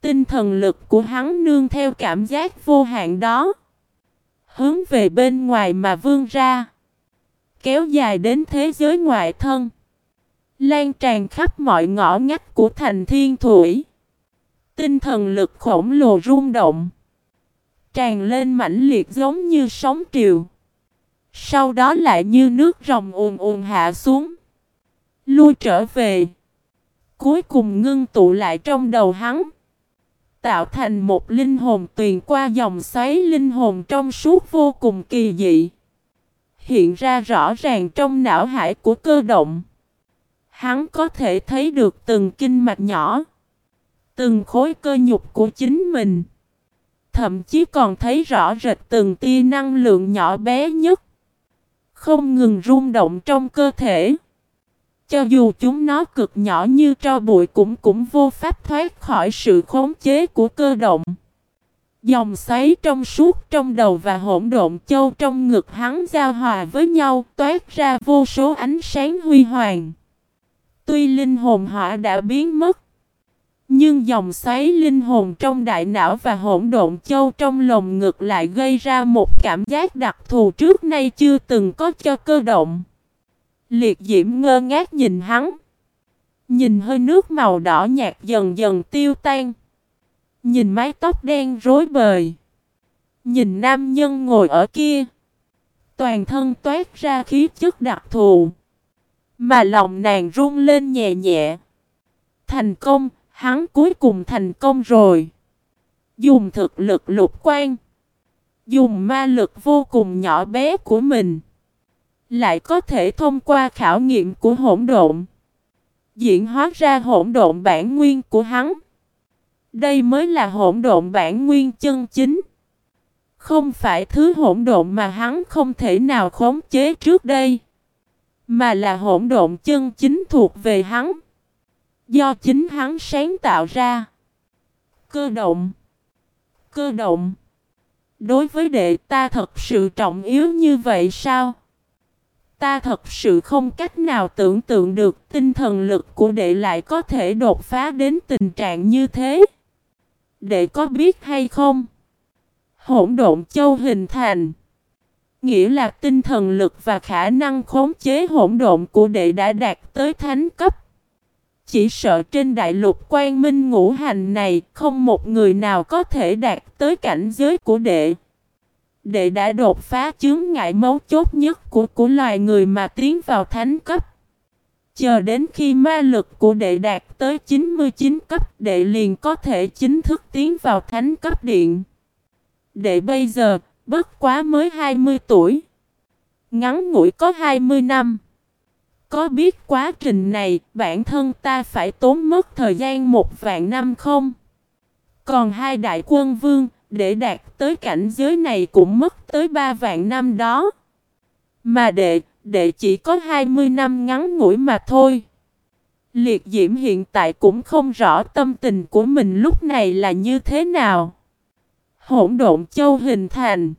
Tinh thần lực của hắn nương theo cảm giác vô hạn đó. Hướng về bên ngoài mà vươn ra. Kéo dài đến thế giới ngoại thân. Lan tràn khắp mọi ngõ ngách của thành thiên thủy. Tinh thần lực khổng lồ rung động. Tràn lên mãnh liệt giống như sóng triều. Sau đó lại như nước rồng ùn ùn hạ xuống. Lui trở về. Cuối cùng ngưng tụ lại trong đầu hắn tạo thành một linh hồn tuyền qua dòng xoáy linh hồn trong suốt vô cùng kỳ dị. Hiện ra rõ ràng trong não hải của cơ động. Hắn có thể thấy được từng kinh mạch nhỏ, từng khối cơ nhục của chính mình. Thậm chí còn thấy rõ rệt từng tia năng lượng nhỏ bé nhất. Không ngừng rung động trong cơ thể. Cho dù chúng nó cực nhỏ như tro bụi cũng cũng vô pháp thoát khỏi sự khống chế của cơ động. Dòng xoáy trong suốt trong đầu và hỗn độn châu trong ngực hắn giao hòa với nhau toát ra vô số ánh sáng huy hoàng. Tuy linh hồn họ đã biến mất, nhưng dòng xoáy linh hồn trong đại não và hỗn độn châu trong lồng ngực lại gây ra một cảm giác đặc thù trước nay chưa từng có cho cơ động. Liệt diễm ngơ ngác nhìn hắn. Nhìn hơi nước màu đỏ nhạt dần dần tiêu tan. Nhìn mái tóc đen rối bời. Nhìn nam nhân ngồi ở kia. Toàn thân toát ra khí chất đặc thù. Mà lòng nàng run lên nhẹ nhẹ. Thành công, hắn cuối cùng thành công rồi. Dùng thực lực lục quan. Dùng ma lực vô cùng nhỏ bé của mình. lại có thể thông qua khảo nghiệm của hỗn độn, diễn hóa ra hỗn độn bản nguyên của hắn. Đây mới là hỗn độn bản nguyên chân chính. Không phải thứ hỗn độn mà hắn không thể nào khống chế trước đây. Mà là hỗn độn chân chính thuộc về hắn. Do chính hắn sáng tạo ra. Cơ động. Cơ động. Đối với đệ, ta thật sự trọng yếu như vậy sao? Ta thật sự không cách nào tưởng tượng được tinh thần lực của đệ lại có thể đột phá đến tình trạng như thế. Đệ có biết hay không? Hỗn độn châu hình thành. Nghĩa là tinh thần lực và khả năng khống chế hỗn độn của đệ đã đạt tới thánh cấp. Chỉ sợ trên đại lục quan minh ngũ hành này không một người nào có thể đạt tới cảnh giới của đệ. Đệ đã đột phá chướng ngại mấu chốt nhất của của loài người mà tiến vào thánh cấp. Chờ đến khi ma lực của đệ đạt tới 99 cấp, đệ liền có thể chính thức tiến vào thánh cấp điện. Đệ bây giờ, bất quá mới 20 tuổi. Ngắn ngủi có 20 năm. Có biết quá trình này bản thân ta phải tốn mất thời gian một vạn năm không? Còn hai đại quân vương để đạt tới cảnh giới này cũng mất tới ba vạn năm đó. Mà đệ, đệ chỉ có 20 năm ngắn ngủi mà thôi. Liệt diễm hiện tại cũng không rõ tâm tình của mình lúc này là như thế nào. Hỗn độn châu hình thành.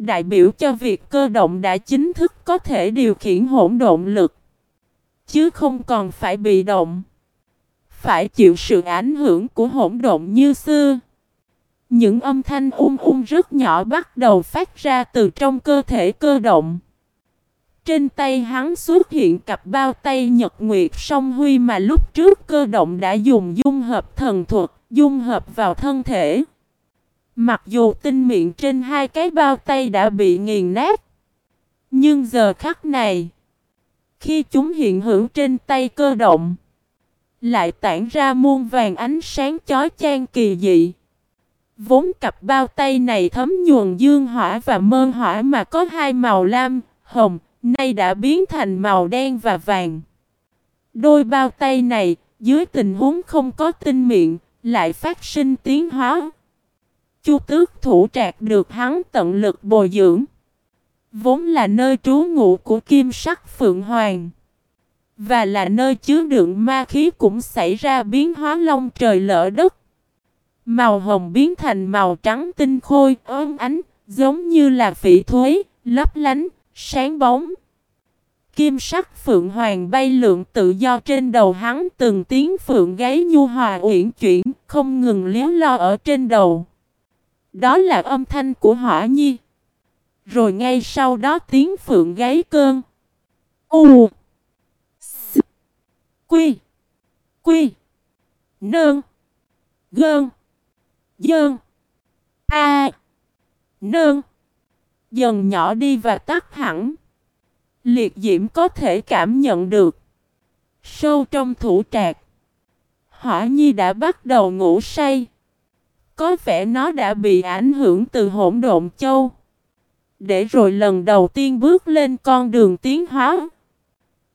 Đại biểu cho việc cơ động đã chính thức có thể điều khiển hỗn độn lực. Chứ không còn phải bị động. Phải chịu sự ảnh hưởng của hỗn độn như xưa. Những âm thanh um um rất nhỏ bắt đầu phát ra từ trong cơ thể cơ động. Trên tay hắn xuất hiện cặp bao tay nhật nguyệt song huy mà lúc trước cơ động đã dùng dung hợp thần thuật, dung hợp vào thân thể. Mặc dù tinh miệng trên hai cái bao tay đã bị nghiền nát. Nhưng giờ khắc này, khi chúng hiện hữu trên tay cơ động, lại tản ra muôn vàng ánh sáng chói chang kỳ dị. Vốn cặp bao tay này thấm nhuần dương hỏa và mơ hỏa mà có hai màu lam, hồng, nay đã biến thành màu đen và vàng. Đôi bao tay này, dưới tình huống không có tinh miệng, lại phát sinh tiến hóa. Chu tước thủ trạc được hắn tận lực bồi dưỡng. Vốn là nơi trú ngụ của kim sắc phượng hoàng. Và là nơi chứa đựng ma khí cũng xảy ra biến hóa long trời lỡ đất. Màu hồng biến thành màu trắng tinh khôi, ơn ánh, giống như là phỉ thuế, lấp lánh, sáng bóng. Kim sắc phượng hoàng bay lượn tự do trên đầu hắn từng tiếng phượng gáy nhu hòa uyển chuyển, không ngừng liếu lo ở trên đầu. Đó là âm thanh của hỏa nhi. Rồi ngay sau đó tiếng phượng gáy cơn. U, S Quy Quy Nương Gơn, Dơn, A Nương Dần nhỏ đi và tắt hẳn. Liệt diễm có thể cảm nhận được. Sâu trong thủ trạc. Hỏa nhi đã bắt đầu ngủ say. Có vẻ nó đã bị ảnh hưởng từ hỗn độn châu. Để rồi lần đầu tiên bước lên con đường tiến hóa.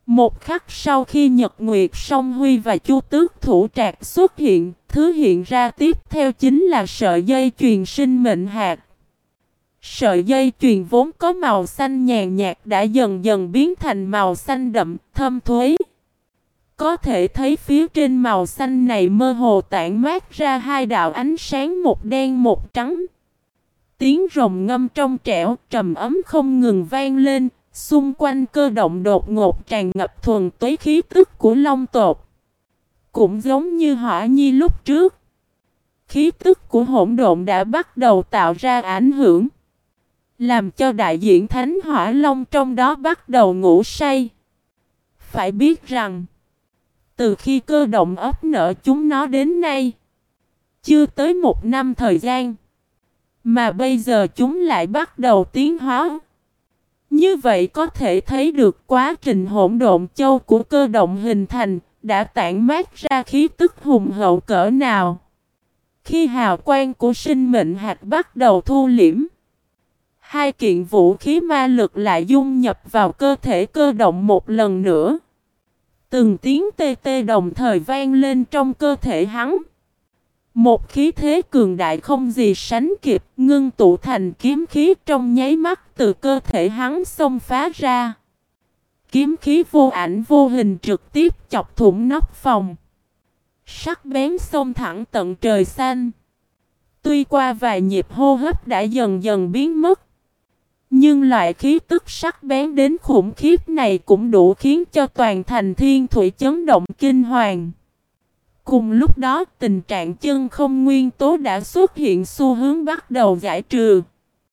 Một khắc sau khi Nhật Nguyệt Song Huy và Chu Tước Thủ Trạc xuất hiện, thứ hiện ra tiếp theo chính là sợi dây truyền sinh mệnh hạt. Sợi dây truyền vốn có màu xanh nhàn nhạt đã dần dần biến thành màu xanh đậm, thâm thuế. Có thể thấy phía trên màu xanh này mơ hồ tản mát ra hai đạo ánh sáng một đen một trắng. Tiếng rồng ngâm trong trẻo, trầm ấm không ngừng vang lên, xung quanh cơ động đột ngột tràn ngập thuần tuế khí tức của long tột. Cũng giống như hỏa nhi lúc trước. Khí tức của hỗn độn đã bắt đầu tạo ra ảnh hưởng. Làm cho đại diện Thánh Hỏa Long trong đó bắt đầu ngủ say. Phải biết rằng, từ khi cơ động ấp nở chúng nó đến nay, chưa tới một năm thời gian, mà bây giờ chúng lại bắt đầu tiến hóa. Như vậy có thể thấy được quá trình hỗn độn châu của cơ động hình thành đã tản mát ra khí tức hùng hậu cỡ nào. Khi hào quang của sinh mệnh hạt bắt đầu thu liễm, Hai kiện vũ khí ma lực lại dung nhập vào cơ thể cơ động một lần nữa. Từng tiếng tê tê đồng thời vang lên trong cơ thể hắn. Một khí thế cường đại không gì sánh kịp, ngưng tụ thành kiếm khí trong nháy mắt từ cơ thể hắn xông phá ra. Kiếm khí vô ảnh vô hình trực tiếp chọc thủng nóc phòng. Sắc bén xông thẳng tận trời xanh. Tuy qua vài nhịp hô hấp đã dần dần biến mất. Nhưng loại khí tức sắc bén đến khủng khiếp này cũng đủ khiến cho toàn thành thiên thủy chấn động kinh hoàng. Cùng lúc đó, tình trạng chân không nguyên tố đã xuất hiện xu hướng bắt đầu giải trừ.